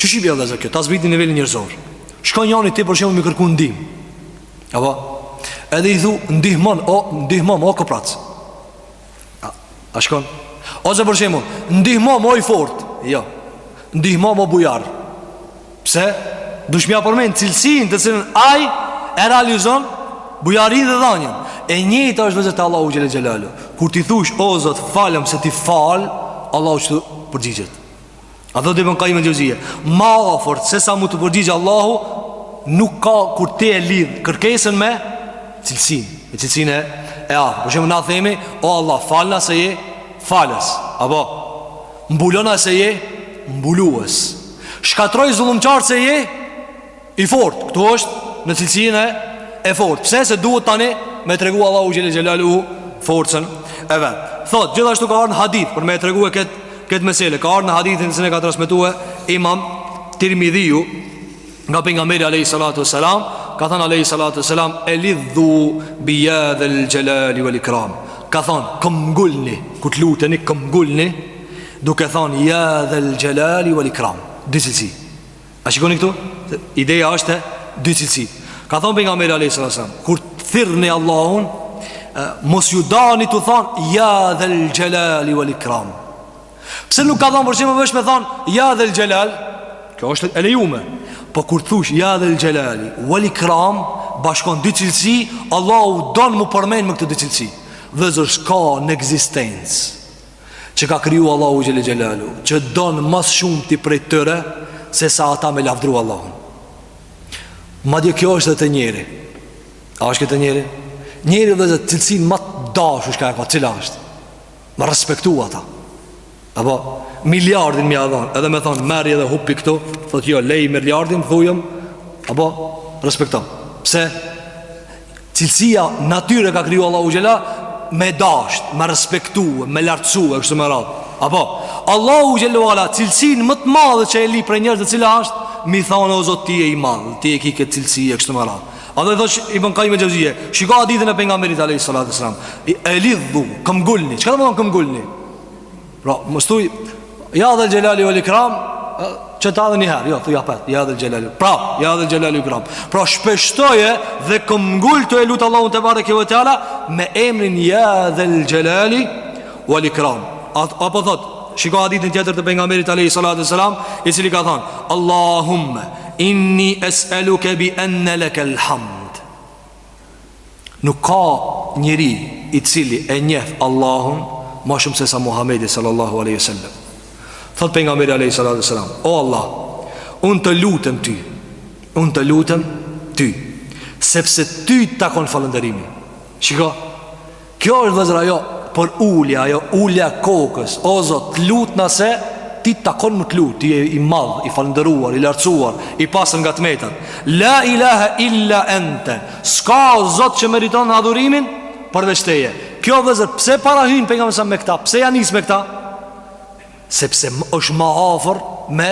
Qysh i bie vëllezër kjo, ta zbritim në nivelin njerëzor Shkon njani ti për shembull me kërku ndihmë Apo, edhe i thu ndihmom O, ndihmom, o koprac A, a shkon Ose për shembull, ndihmom, o i fort Jo, ndihmom, o bujar Pse? Dush m'ja përmen cilësinë të cilën ai e realizon bujarinë dhe dhanjen. E njëjtë është vëllezër te Allahu Xhele Xhelaluhu. Kur t'i thush, o Zot, falëm se ti fal, Allahu që të përgjigjet. A dhe dhe bën ka i me gjëzije. Ma afër, se sa me t'u përgjigj Allahu, nuk ka kur ti e lidh kërkesën me cilësinë. Me cilësinë e afërt. Për shembull na themi, o Allah, falna se je falës. Apo, mbulona se je mbulues. Shkatroj zullumqarët se je i fort Këtu është në cilësinë e fortë Pse se duhet tani me tregu Allahu Xhele Xhelaluhu forcën e vet Thotë, gjithashtu ka ardh në hadith Për me e tregue këtë kët mesele Ka arë në hadithin se ne ka transmitu e imam Tirmidhiu Nga Pejgamberi alejhi salatu selam Ka thënë alejhi salatu selam Elidhu bi ja dhel xhelali vel ikram Ka thënë, këmbngulni Kur të luteni, këmbngulni duke thonë ja dhel xhelali vel ikram dy cilësi a shikoni këtu ideja është dy cilësi ka thonë Pejgamberi alejhi selam kur të thirrni Allahun mos ju dani tu thonë ja dhel xhelali vel ikram pse nuk ka thonë për shembull veç me thonë ja dhel xhelal kjo është e lejume po kur të thush ja dhel xhelali vel ikram bashkon dy cilësi Allahu don m'u përmen me këto dy cilësi vëllezër s'ka në ekzistencë Që ka kriju Allahu Xhele Xhelaluhu Që don ma së shumti prej tyre Se sa ata me lavdru Allahun Madje kjo është dhe te njeri A është kjo te njeri? Njeri vëllezër cilësinë ma të dashu çka e ka cila është Me respektu ata Apo miliardin m'ia dhan Edhe me thonë merri edhe hup pi këtu Thotë jo lej miliardin thujëm Apo respektom Pse? Cilësia atyre ka kriju Allahu xhelle Me dasht, me respektu, me lartësu e kështu me radhë Apo, Allahu xhelle ve ala cilësin më të madhe që e lyp prej njerëzve cila është Me i thonë o Zot ti je i madh, ti e ki këtë cilësi e kështu me radhë A dhe thosh i bën kaj me gjëzije Shiko hadithin e pejgamberit a.s. Elidhu, këmbëngulni, çka do me thonë këmbëngulni? Pra, mos thuj ja dhel Xhelali uel Ikram, që ta thuj një herë, jo, thuj apet, ja dhel Xhelali. Pra, ja dhel Xhelali uel Ikram. Pra, shpeshtoje dhe këmbëngul tu e lut Allahun tebareke ve teala me emrin ja dhel Xhelali uel Ikram. Apo thot, shiko hadithin tjetër të pejgamberit alayhi salatu wasalam, i cili ka thonë, Allahumma inni es'aluka bi anna lakal hamd. Nuk ka njeri i cili e njeh Allahun Ma shumë se sa Muhammedi sallallahu aleyhi sallam Thot pejgamberi alejhi salatu ue selam O Allah, unë të lutem ty Unë të lutem ty Sepse ty takon falënderimi Shiko, Kjo është vllezër ajo Përulja, ajo ulja e kokës O zot, të lut na se Ty të takon me të lut Ti je i madh, i falënderuar, i lartësuar I pastër nga të metët La ilahe illa ente S'ka zot që meriton adhurimin Përveç teje Kjo vllezër, pse parahyn pejgamberi a.s. me këta Pse ja nis me këta Sepse është ma afër me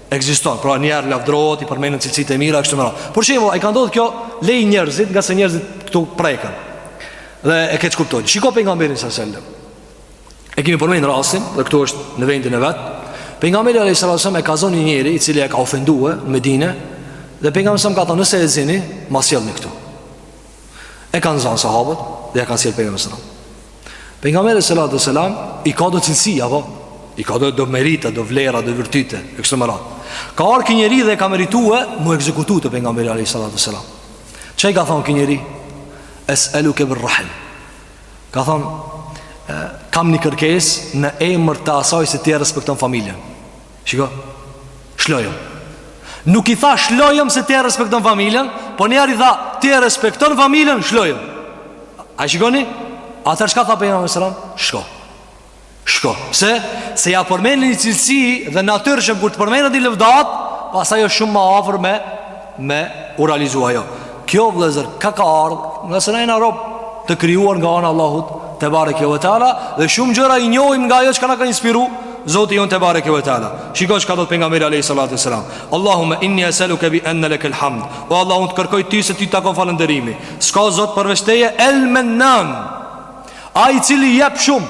Ekziston, pra një herë lavdërohet, i përmendën cilësitë e mira kështu me radhë. Për shembull, i ka ndodh kjo lej njerëzit, ngase njerëzit këtu preken. Dhe e keqkuptojnë. Shiko pejgamberin a.s.. E kemi përmendur rastin, dhe këtu është në vendin e vet. Pejgamberi alayhis salam e ka zonë një njeri i cili e ka ofenduar në Medinë, dhe pejgamberi a.s. ka thonë, nëse e zini, ma sjellni këtu. E kanë zanë sahabët Dhe ja kanë sjellë pejgamberit sallallahu alajhi wasallam. Pejgamberi sallallahu alajhi wasallam i ka do cilësi apo i ka do do merita, do vlera, do virtyte e kështu me radhë. Ka ardh ky njeri dhe e ka merituar mu ekzekutu te pejgamberi alajhi salatu wasallam. Ça i ka thonë ky njeri es'aluke bir rahim. Ka thonë kam një kërkesë në emër të asaj se ti e respekton familjen. Shiko, çlirojëm. Nuk i tha çlirojëm se ti e respekton familjen, po njëherë i tha ti e respekton familjen, çlirojëm. A e shikoni? Atëherë çka tha pejgamberi a.s.? Shko. Shko. Pse, se ja përmeni një cilësi dhe natyrshëm kur të përmenet një lëvdatë, pastaj ajo osht shumë ma afër me me u realizu ajo. Kjo vëllezër ka ka ardh, ngase na jena rob të krijuar nga ana Allahut tebareke ve teala dhe shumë gjëra i njohim nga ajo çka na ka inspiru Zoti jonë tebareke ve teala. Shiko çka thotë pejgamberi alayhi salatu selam. Allahumma inni as'aluka bi anna lak al-hamd. O Allah, unë të kërkoj ty se ty takon falënderimi. S'ka zot përveç teje el-Mannan. Ai i cili jep shumë.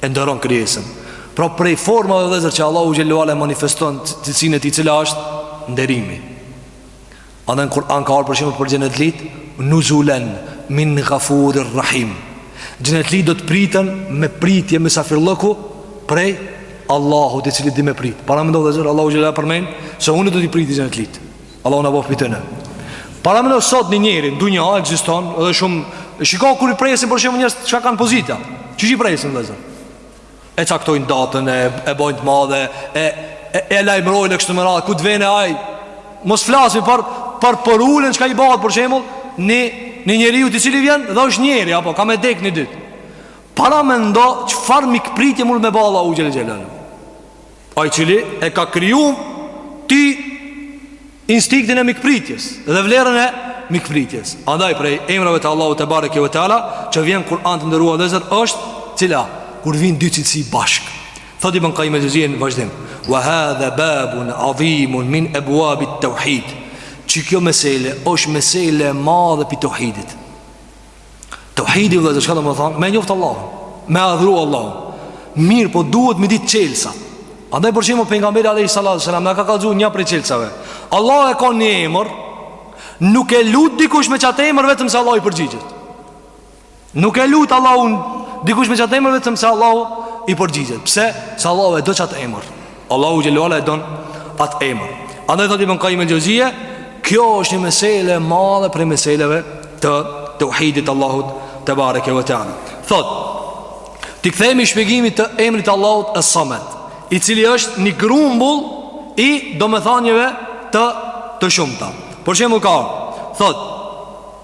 e nderon krijesën. Pra prej formave vëllezër që Allahu xhel-le ve ala e manifeston cilësinë e tij e cila është nderimi. Andaj në Kur'an ka ardh për shembull për xhenetlitë, nuzulen min gafurir rahim. Xhenetlitë do të priten me pritje mesafirllëku prej Allahut i cili di me prit. Paramendo vëllezër, Allahu xhel-le ve ala përmend se unë do t'i priti xhenetlitë. Allahu na bëftë pi tyne Paramendo sot një njeri në dunja ekziston Edhe shumë Shiko kur i presin për shembull njerëz që kanë pozita Qysh i presin vëllezër E caktojnë datën e, e bojnë të madhe E, e, e lajmërojnë e kështu me radhë Kur të vjen ai Mos flasim për, për parullën çka i bëhet për shembull Një, një njeriut i cili vjen Dhe është njeri apo ka me dek një dit Paramendo çfarë mikpritje mund me bë Allahu xhel-le xhela Ai i cili e ka kriju ti instinktin e mikpritjes dhe vlerën e mikpritjes Andaj prej emrave të Allahut tebareke ve teala që vijnë në Kur'an të nderuar vëllezër është cila kur vijnë dy cilësi bashk Thot Ibn Kajim el-Xheuzije në vazhdim Ve hadha babun adhimun min ebuabit teuhid Që kjo mesele është mesele e madhe pi teuhidit Teuhidi vëllezër çka domethanë Me njoftë Allahun Me adhuru Allahun Mirëpo duhet me i ditë çelsat Andaj për shembull Pejgamberi alejhi salatu ve selam na ka kallzu një prej çelsave Allahu e ka një emër Nuk e lut dikush me qatë emër Vetëm se Allahu i përgjigjet Nuk e lut Allahun dikush me qatë emër Vetëm se Allahu i përgjigjet Pse? Se Allahu e do qatë emër Allahu xhel-le ve ala e don atë emër. Andaj thotë Ibn Kajim el-Xheuzije, kjo është një mesele e madhe prej meseleve të teuhidit të Allahut tebareke ve teala. Thot, t'i kthehemi shpjegimit të emrit të Allahut Es-Samad, i cili është një grumbull i domethënieve të të shumta. Për shembull ka, thot,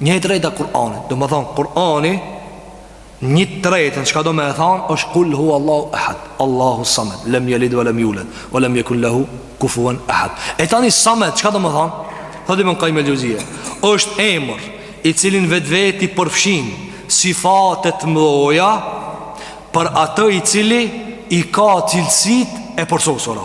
Një e treta e Kur'anit, domethanë Kur'ani Një tretën, çka do me thanë është kul hu Allahu ahad Allahu samet, lem jelit ve lem julet Ve lem jekun lehu kufuen ahad E tani samet, çka do me thanë Thot Ibn Kajim el-Xheuzije është emër i cili në vetvete i përfshin sifatet e mdhaja Për atë i cili i ka cilësitë e përsosura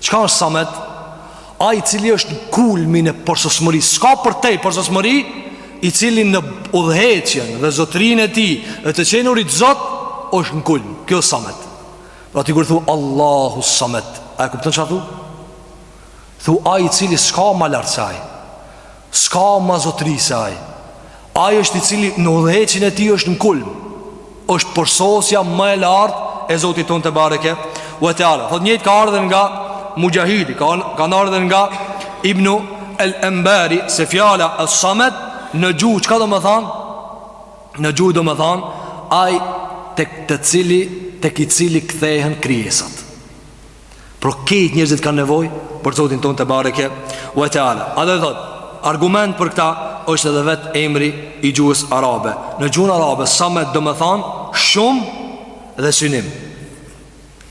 Çka është samet? Ai i cili është në kulmin e përsosmërisë S'ka përtej përsosmëri I cili në udhëheqjen dhe zotërinë e tij E të qenurit zot është në kulm Kjo është samet Pra ti kur thu Allahu samet A e kupton çka thu? Thu ai i cili s'ka ma lartë se ai S'ka ma zotri se ai Ai është i cili në udhëheqjen e tij është në kulm është përsosja më e lartë e zotit tonë tebareke ve teala Thotë njëjtë ka ardhen nga Muxhahidi Ka, kanë ardhen nga Ibnu El Emberi Se fjala es-samet në gjuhë Çka domethan? Në gjuhë domethan Ai tek, tek cili Tek i cili kthehen krijesat Pro kejt njerëzit kanë nevojë Për zotin tonë tebareke ue teala A dhe thotë Argument për këta është edhe vetë emri i gjuhës arabe Në gjuhën arabe Samet domethan Shumë dhe synim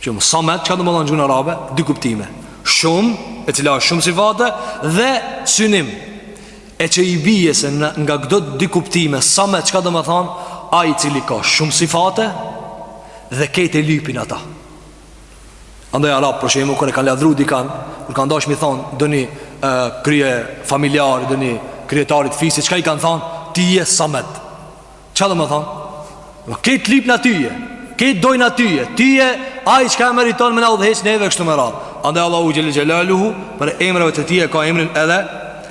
Shumë Samet çka domethan gjuhën arabe Dy kuptime Shumë E cila është shumë sifate Dhe synim E që i bije se në, nga këto dy kuptime Samet çka domethan Ai i cili ka shumë sifate Dhe kejt e lypin ata Andaj arabët, për shembull, kur e kanë lavdru dikan, kur kanë dashë me i thanë, donjë kryefamiljari, donjë kryetarit fisi, çka i kanë thanë, ti je samet. Çka domethanë? Ne kejt lypna tyje, kejt dojna tyje, ti je ai çka e meriton me na udhëheq neve kështu me radhë. Andaj Allahu Xhele Xhelaluhu, prej emrave të tij, ka emrin edhe,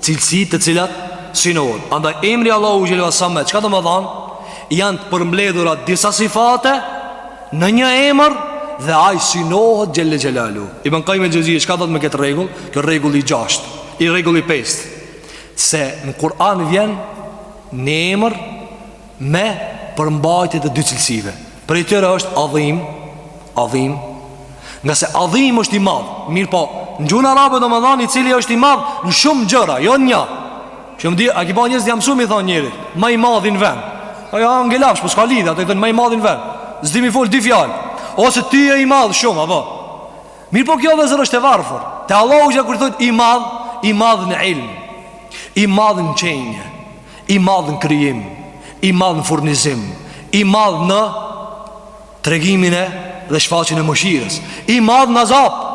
Cilësi të cilat synohet Andaj emri Allahu xhele Es-Samet Çka domethanë? Janë të përmbledhura disa sifate Në një emër Dhe ai synohet xhele xhelaluhu Ibën Kajim el Xhevzije Çka thotë me këtë rregull? Kjo rregull i gjashtë I rregull i pestë Se në Kur'an vjen Një emër me përmbajtje të dy cilësive. Prej tyre është adhim, adhim, ngase adhim është i madh. Mirëpo, në gjuhën arabe domethanë ai i cili është i madh në shumë gjëra, jo në një. Që më di, a ki pa njerëz jam shumë i thonë njeri, ma i madhi n'vend. A ja, në gelash, po s'ka lidhje, të i thonë ma i madhi n'vend. S'di me i folë dy fjalë, ose ti je i madh shumë, apo. Mirëpo kjo dhe zërë është e varfër. Te Allahu që kur thotë i madh, i madh në ilm, i madh në qenje. I madh në krijim, i madh në furnizim, i madh në tregimin edhe shfaqjen e mëshirës, i madh në azap.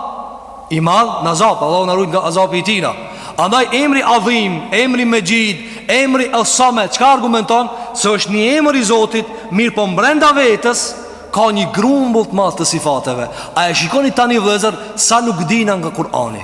I madh në azap, Allahu na rujt nga azapi i tijna. Andaj emri Adhim, emri Mexhid, emri Es-Samet, çka argumenton se është një emër i Zotit, mirëpo mbrenda vetes ka një grumbull të madh të sifateve. A e shikoni tani vëllezër sa nuk dina nga Kur'ani?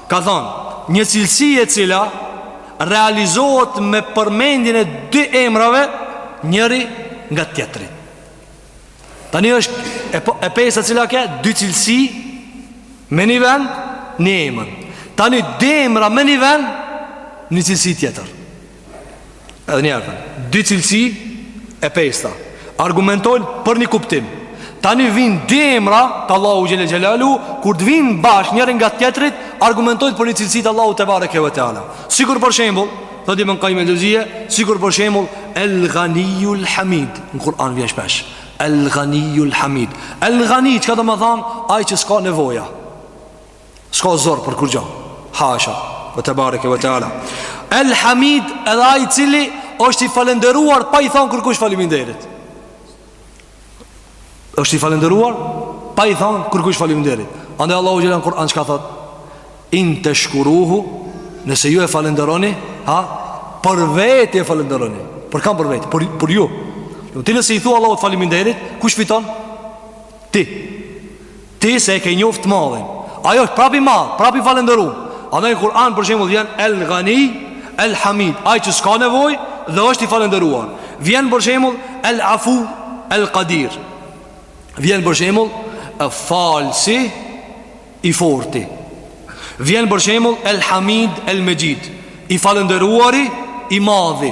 Ka thënë, një cilësi e cila realizohet me përmendjen e dy emrave njëri nga tjetri. Tani është e, po, e pesa cila ke, dy cilësi me një vend, një emër. Tani dy emra me një vend, një cilësi tjetër. Edhe njëherë thënë Dy cilësi e pesta Argumentojnë për një kuptim Tani vijnë dy emra Të Allahut Xhel-le Xhelaluhu Kur të vijnë bashkë njëri ngat tjetrit Argumentojnë për një cilësi të Allahut tebareke ve teala Sikur për shembull Dhe di më në kajme lëzije Sikur për shembull El Ghaniju El Hamid Në Kur'an vjen shpesh El Ghaniju El Hamid El Ghani çka domethanë Ai që s'ka nevoja S'ka zor për kurgjo Hasha Ve tebareke ve teala El Hamid edhe ai i cili është i falenderuar pa i thonë kërkush faliminderit është i falenderuar pa i thonë kërkush faliminderit Andaj Allahu xhel-le në Kur'an çka thot In teshkuruhu Nëse ju e falenderoni ha, Për veti e falenderoni Për kan për veti Për, për ju Ti nëse i thua Allahut faliminderit Kush fiton? Ti Ti se e ke njoftë madhin Ai është prap i madh, prap i falenderu Andaj në Kur'an për shembull vjen El Ghani, El Hamid Ai që s'ka nevojë dhe është i falenderuar Vjen për shembull El Afu, El Kadir Vjen për shembull Falësi i forti Vjen për shembull El Hamid, El Mexhid I falenderuari i madhi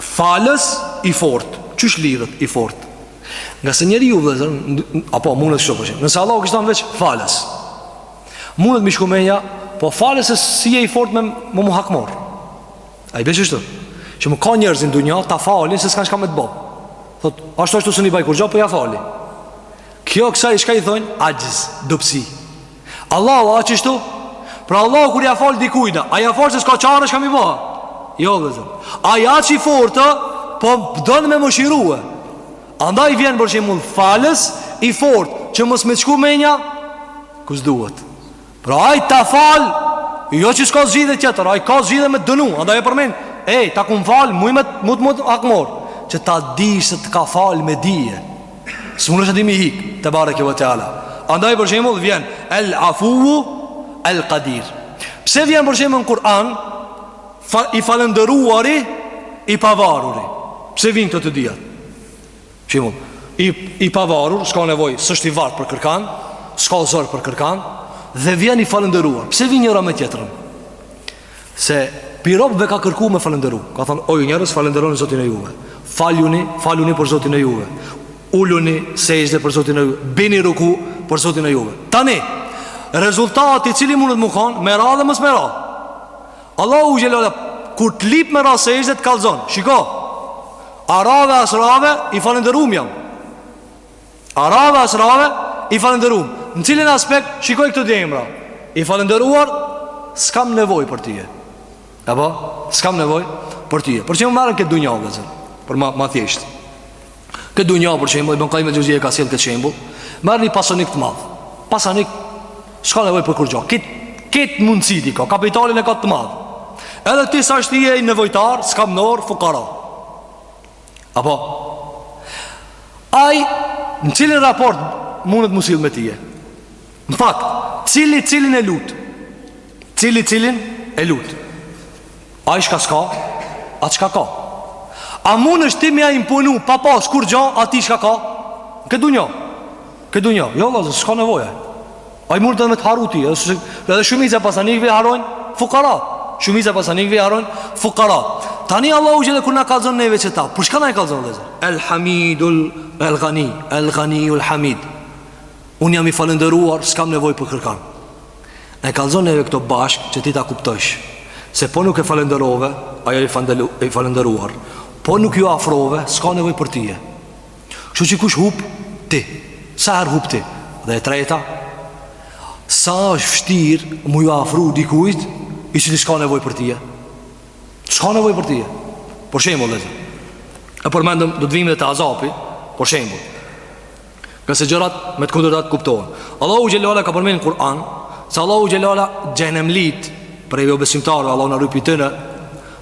Falës i fort Qysh lidhet i fort Ngase njeriu vllezër Apo mundet shto për shembull Nëse Allahu kish kanë veç falës Mundet me i shku menja Po fal se s'je i fort me m'u hakmorr A i beshë shto Që më ka njerëz n'dunja Ta falin se s'kan çka me të bo Thot, ashtu ashtu s'muj i baj kurgjo Po ja fali Kjo kësaj çka i thojnë Axhz, dobësi Allahu a qështu Pra Allahu kur ja fal dikujna A ja fal se s'ka çare çka me i ba Jo vllezër Ai asht i fortë Po po don me mëshirue Andaj vjen për shembull falës I fortë që mos me t'shku menja Ku s'duhet Pra ai ta fal Jo që s'ka zgjidhje tjetër Ai ka zgjidhje me dënu Andaj e përmen Ej ta kum falë Muj me t'u me t'u hakmorr Që ta di se të ka falë me dije S'mundesh atij me i hikë Tebareke ve teala Andaj për shemull vjen El afuvu El kadir Pse vjen për shemull në Kur'an fa, I falënderuari I pavaruri Pse vijnë këto të dyja Shemull I, i pavarur S'ka nevojë S'është i vart për kërkan S'ka zor për kërkan Dhe vjen i falënderuar Pse vjen njëra me tjetrën Se pi robëve ka kërku me falënderu Ka thonë, o ju njerëz falënderoni Zotin e juve Faluni, faluni për Zotin e juve Uluni, sexhde për Zotin e juve Bini ruku për Zotin e juve Tani, rezultati cili mundet me kanë Me ra dhe mos me ra Allahu xhel-le ve ala Kur të lyp me ra sexhde të kallzon Shiko A rave a s'rave i falënderum jam A rave as rave, i falënderum. Në cilin aspekt, shikoj këto dy emra. I falënderuar, s'kam nevoj për tije. Apo, s'kam nevoj për tije. Për shembull merre n'këtë dunja, vllezër, për ma, ma thjeshtë. N'këtë dunja, për shembull Ibn Kajim Xhevzije e ka sjellë këtë shembull, merre një pasonik të madhë. Pasonik, s'ka nevoj për kurgjo. Këtë krejt mundësitë i ka, kapitalin e ka të madhë. Edhe ti subhanallah je nevojtar, skamnor, fukara. Apo Ai në cilin raport mundet më silë me ty Në fakt, cili cilin e lut Cili cilin e lut Ai shka s'ka, atë shka ka A mund është ti me a imponu Pa pas kurgjo atij shka ka N'këtë dunjo N'këtë dunjo Jo, la, s'ka nevojë Ai mund të me t'harru ty Edhe, edhe shumica e pasanikve i harrojnë fukara Shumica e pasanikve i harrojnë fukara Tani Allahu xhele kur na kalzon neve që ta Për shka na i kalzon vllezër? El Hamidul Ghanij El Ghanijul Hamid Unë jam i falenderuar S'kam nevoj për kërkan Na i kalzon neve këto bashk Që ti ta kuptojsh Se po nuk e falenderove Ai o i falenderuar Po nuk ju afrove S'ka nevoj për tije Kështu që kush hup ti? Sa herë hup ti? Dhe e treta, sa është vështirë mu ju afru dikujt i cili s'ka nevoj për tije? S'ka nevoj për tije? Për shembull, vllezër. E përmendëm, do të vime edhe te azabi, për shembull. Se gjërat me të kundërtat kuptohen. Allahu xhele ala ka përmenë në Kur'an, se Allahu xhele ala xhehenemlitë, prej jobesimtarëve, Allahu na rujt prej tyne,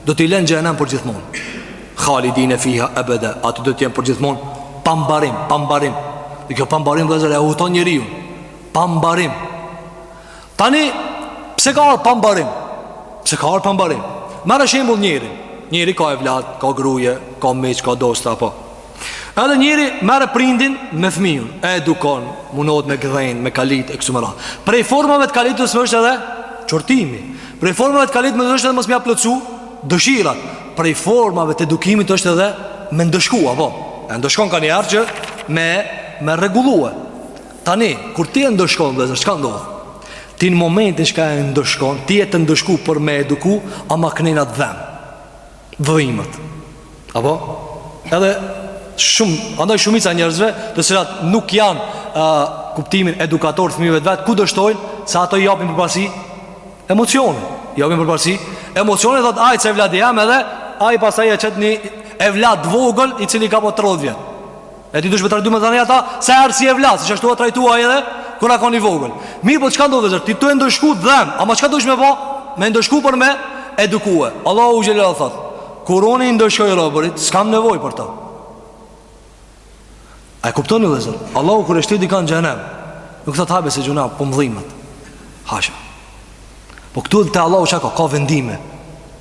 Do t'i lënë n'xhehenem për gjithmon Halidine fiha ebeda Aty do t'jen për gjithmon Pambarim, pambarim Dhe kjo pambarim vllezër e huton njeriun Pambarim Tani, pse ka arë pambarim? Pse ka arë pambarim? Merre shembull njerin Njeri ka evlad, ka gruje, ka miq, ka dosta, apo Edhe njëri merre prindin me fëmijën, e edukon, mundohet me gdhen, me kalit e kështu me radhë. Prej formave të kalitës është edhe qortimi. Prej formave të kalitës është edhe mos mja plotësu dëshirat. Prej formave të edukimit është edhe me ndëshku, apo? E ndëshkon kanjëherë që me, me rregullue. Tani, kur ti e ndëshkon, vllezër, çka ndodh? Ti në momentin që e ndëshkon, ti je tu ndëshku për me eduku, ama n'këtë anë të dhemb. vëdhimët. Apo? Edhe shumë, andaj shumica e njerëzve të cilat nuk janë uh, n'kuptimin edukator të fëmijëve të vet, ku dështojnë se ato i japin përparësi emocione. I japin përparësi emocione thot ai se evladi jem edhe ai pastaj e qet një evlad vogël i cili ka bo 30 vjet. E ti dush me trajtu me dhani ata Se e arsi e vlasë Që ashtu a trajtu a edhe Kur a kon i vogël Mirë po çka ndodh vllezër Ti tu e ndëshku dhem Ama çka dush me ba Me ndëshku për me Edukue Allahu xhele thot Kur unë i ndëshkoj robërit S'kam nevoj për ta A e kuptoni vllezër Allahu kur e shtin dikan xhehnem Nuk thot hajt be se gjynah Po më dhimet Hasha Po këtu te Allahu qako Ka vendime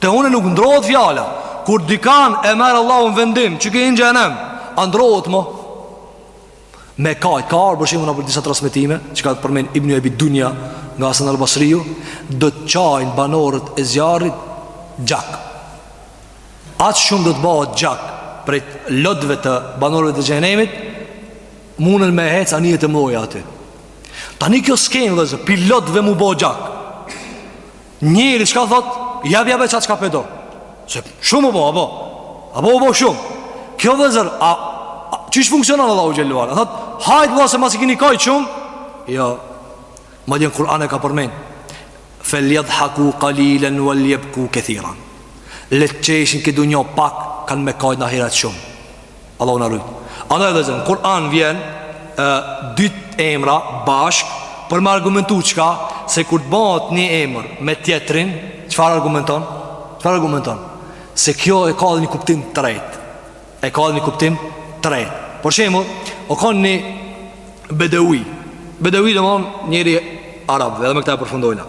Te une nuk ndrohet fjala Kur dikan e merr Allahu në vendim Që ke hi n'xhehnem A ndrohet mo Me kajt kanë Për shembull nëpër disa transmetime Që ka përmen Ibni Ebi Dunja Nga Hasan Al Basriu Do të qajnë banorët e zjarrit Gjak Aq shumë do të bëhet gjak Prej lotve të banorëve të xhehnemit Munën me hec anijet e mdhoja aty Tani kjo skenë vllezër Pi lotve mu bo gjak Njeri çka thot, jepja be qatë çka pe do. Se shumë u bo, apo? Apo u bo shumë? Kjo vllezër, a, a qysh funksionon Allahu xhele? A thot, hajt vlla se masi kini kajt shumë? Jo, madje në Kur'an e ka përmen. Feljad-haku kalilen, vel jebku kethiran. Le të qeshin këtë dynjo pak, kanë me kajt në ahiret shumë. Allahu na rujt. Andaj vllezër, Kur'an vjen e, dy emra bashk Për me argumentu çka Se kur të bëhet një emër me tjetrin Çfar argumenton? Çfar argumenton? Se kjo e ka dhe një kuptim të tretë E ka dhe një kuptim të tretë Për shembull, o kon një bedevi Bedevi domethon njeri arab Dhe me këta e përfundojna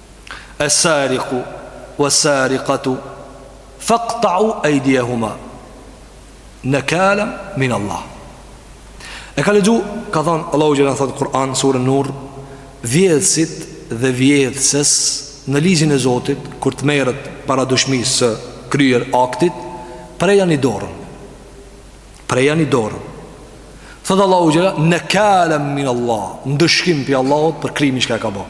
Es sariku Was sarikatu Faktau ejdijehuma Nekalen Min Allah E ka lexu Ka thonë Allahu xhele thotë Kur'an Suren Nur Vjedhësit dhe vjedhëses Në ligjin e Zotit Kur të merët para dëshmisë së kryer aktit Prejani dorën Prejani dorën Thotë Allahu xhele Nekalen min Allah Ndëshkim pi Allahut për krimin çka e ka bo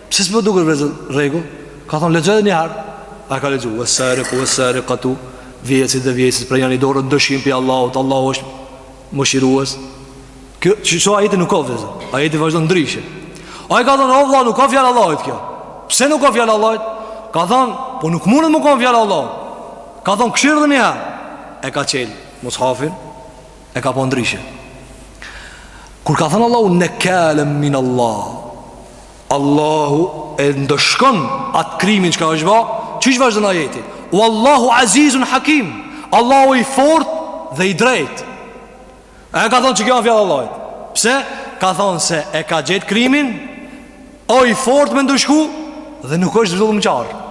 Pse s'po duket vllezër rregull? Ka thon lexoj edhe një herë. Ai ka lexuar was sariku was sarikatu vjedhsit dhe vjedhses prejani dorët ndëshkim pi Allahut, Allahu është mëshirues. Kështu ajeti nuk a vllezër. Ajeti vazhdon ndryshe. Ai ka thon o vëlla nuk a fjalë Allahut kjo. Pse nuk a fjalë Allahut? Ka thon po nuk mundet me kon fjalë Allahut. Ka thon kshyr edhe një herë. E ka çel mus'hafin E ka po ndryshe Kur ka thënë Allahu nekalen min Allah Allahu e ndëshkon atë krimin çka asht ba Qysh vazhdon ajeti Wallahu azizun hakim Allahu i fort dhe i drejt E ka thënë qe kjo a fjalë Allahit Pse? Ka thënë se e ka gjetë krimin O i fort me ndëshku Dhe nuk është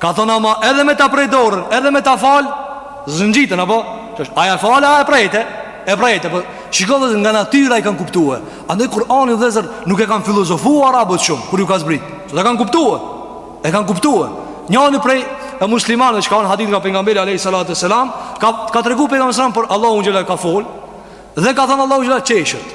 Ka thanë ama edhe me ta pre dorën Edhe me ta falë Zëngjitën apo A ja fal a ja pret E pret po, Shiko vllezër nga natyra i kanë kuptue Andaj Kur'ani vllezër nuk e kanë filozofu Arabët shumë Kur ju ka zbrit Dhe kanë kuptue E kanë kuptue Njani prej muslimanëve që ka një hadith nga pejgamberi Alejhi salatu e selam Ka, ka tregu pejgamberi sallam Për Allahun xhelle ka fol Dhe ka thanë Allahu xhelle qeshet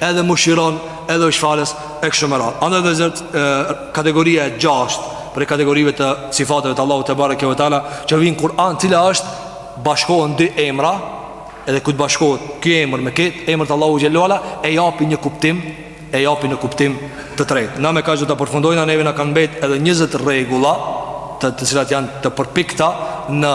Edhe mëshiron, edhe është falës e kshtu me radhë. Andaj vllezër kategoria e gjashtë prej kategorive të sifateve të Allahut tebareke ve teala që vijnë në Kur'an cila është bashkohen dy emra edhe kur të bashkohet ky emër me këtë emër të Allahut xhelle ve ala e japin një kuptim e japin një kuptim të tretë. Na me kaq do ta përfundojmë, a neve na kanë mbetë edhe njëzet rregulla të të cilat janë të përpikta në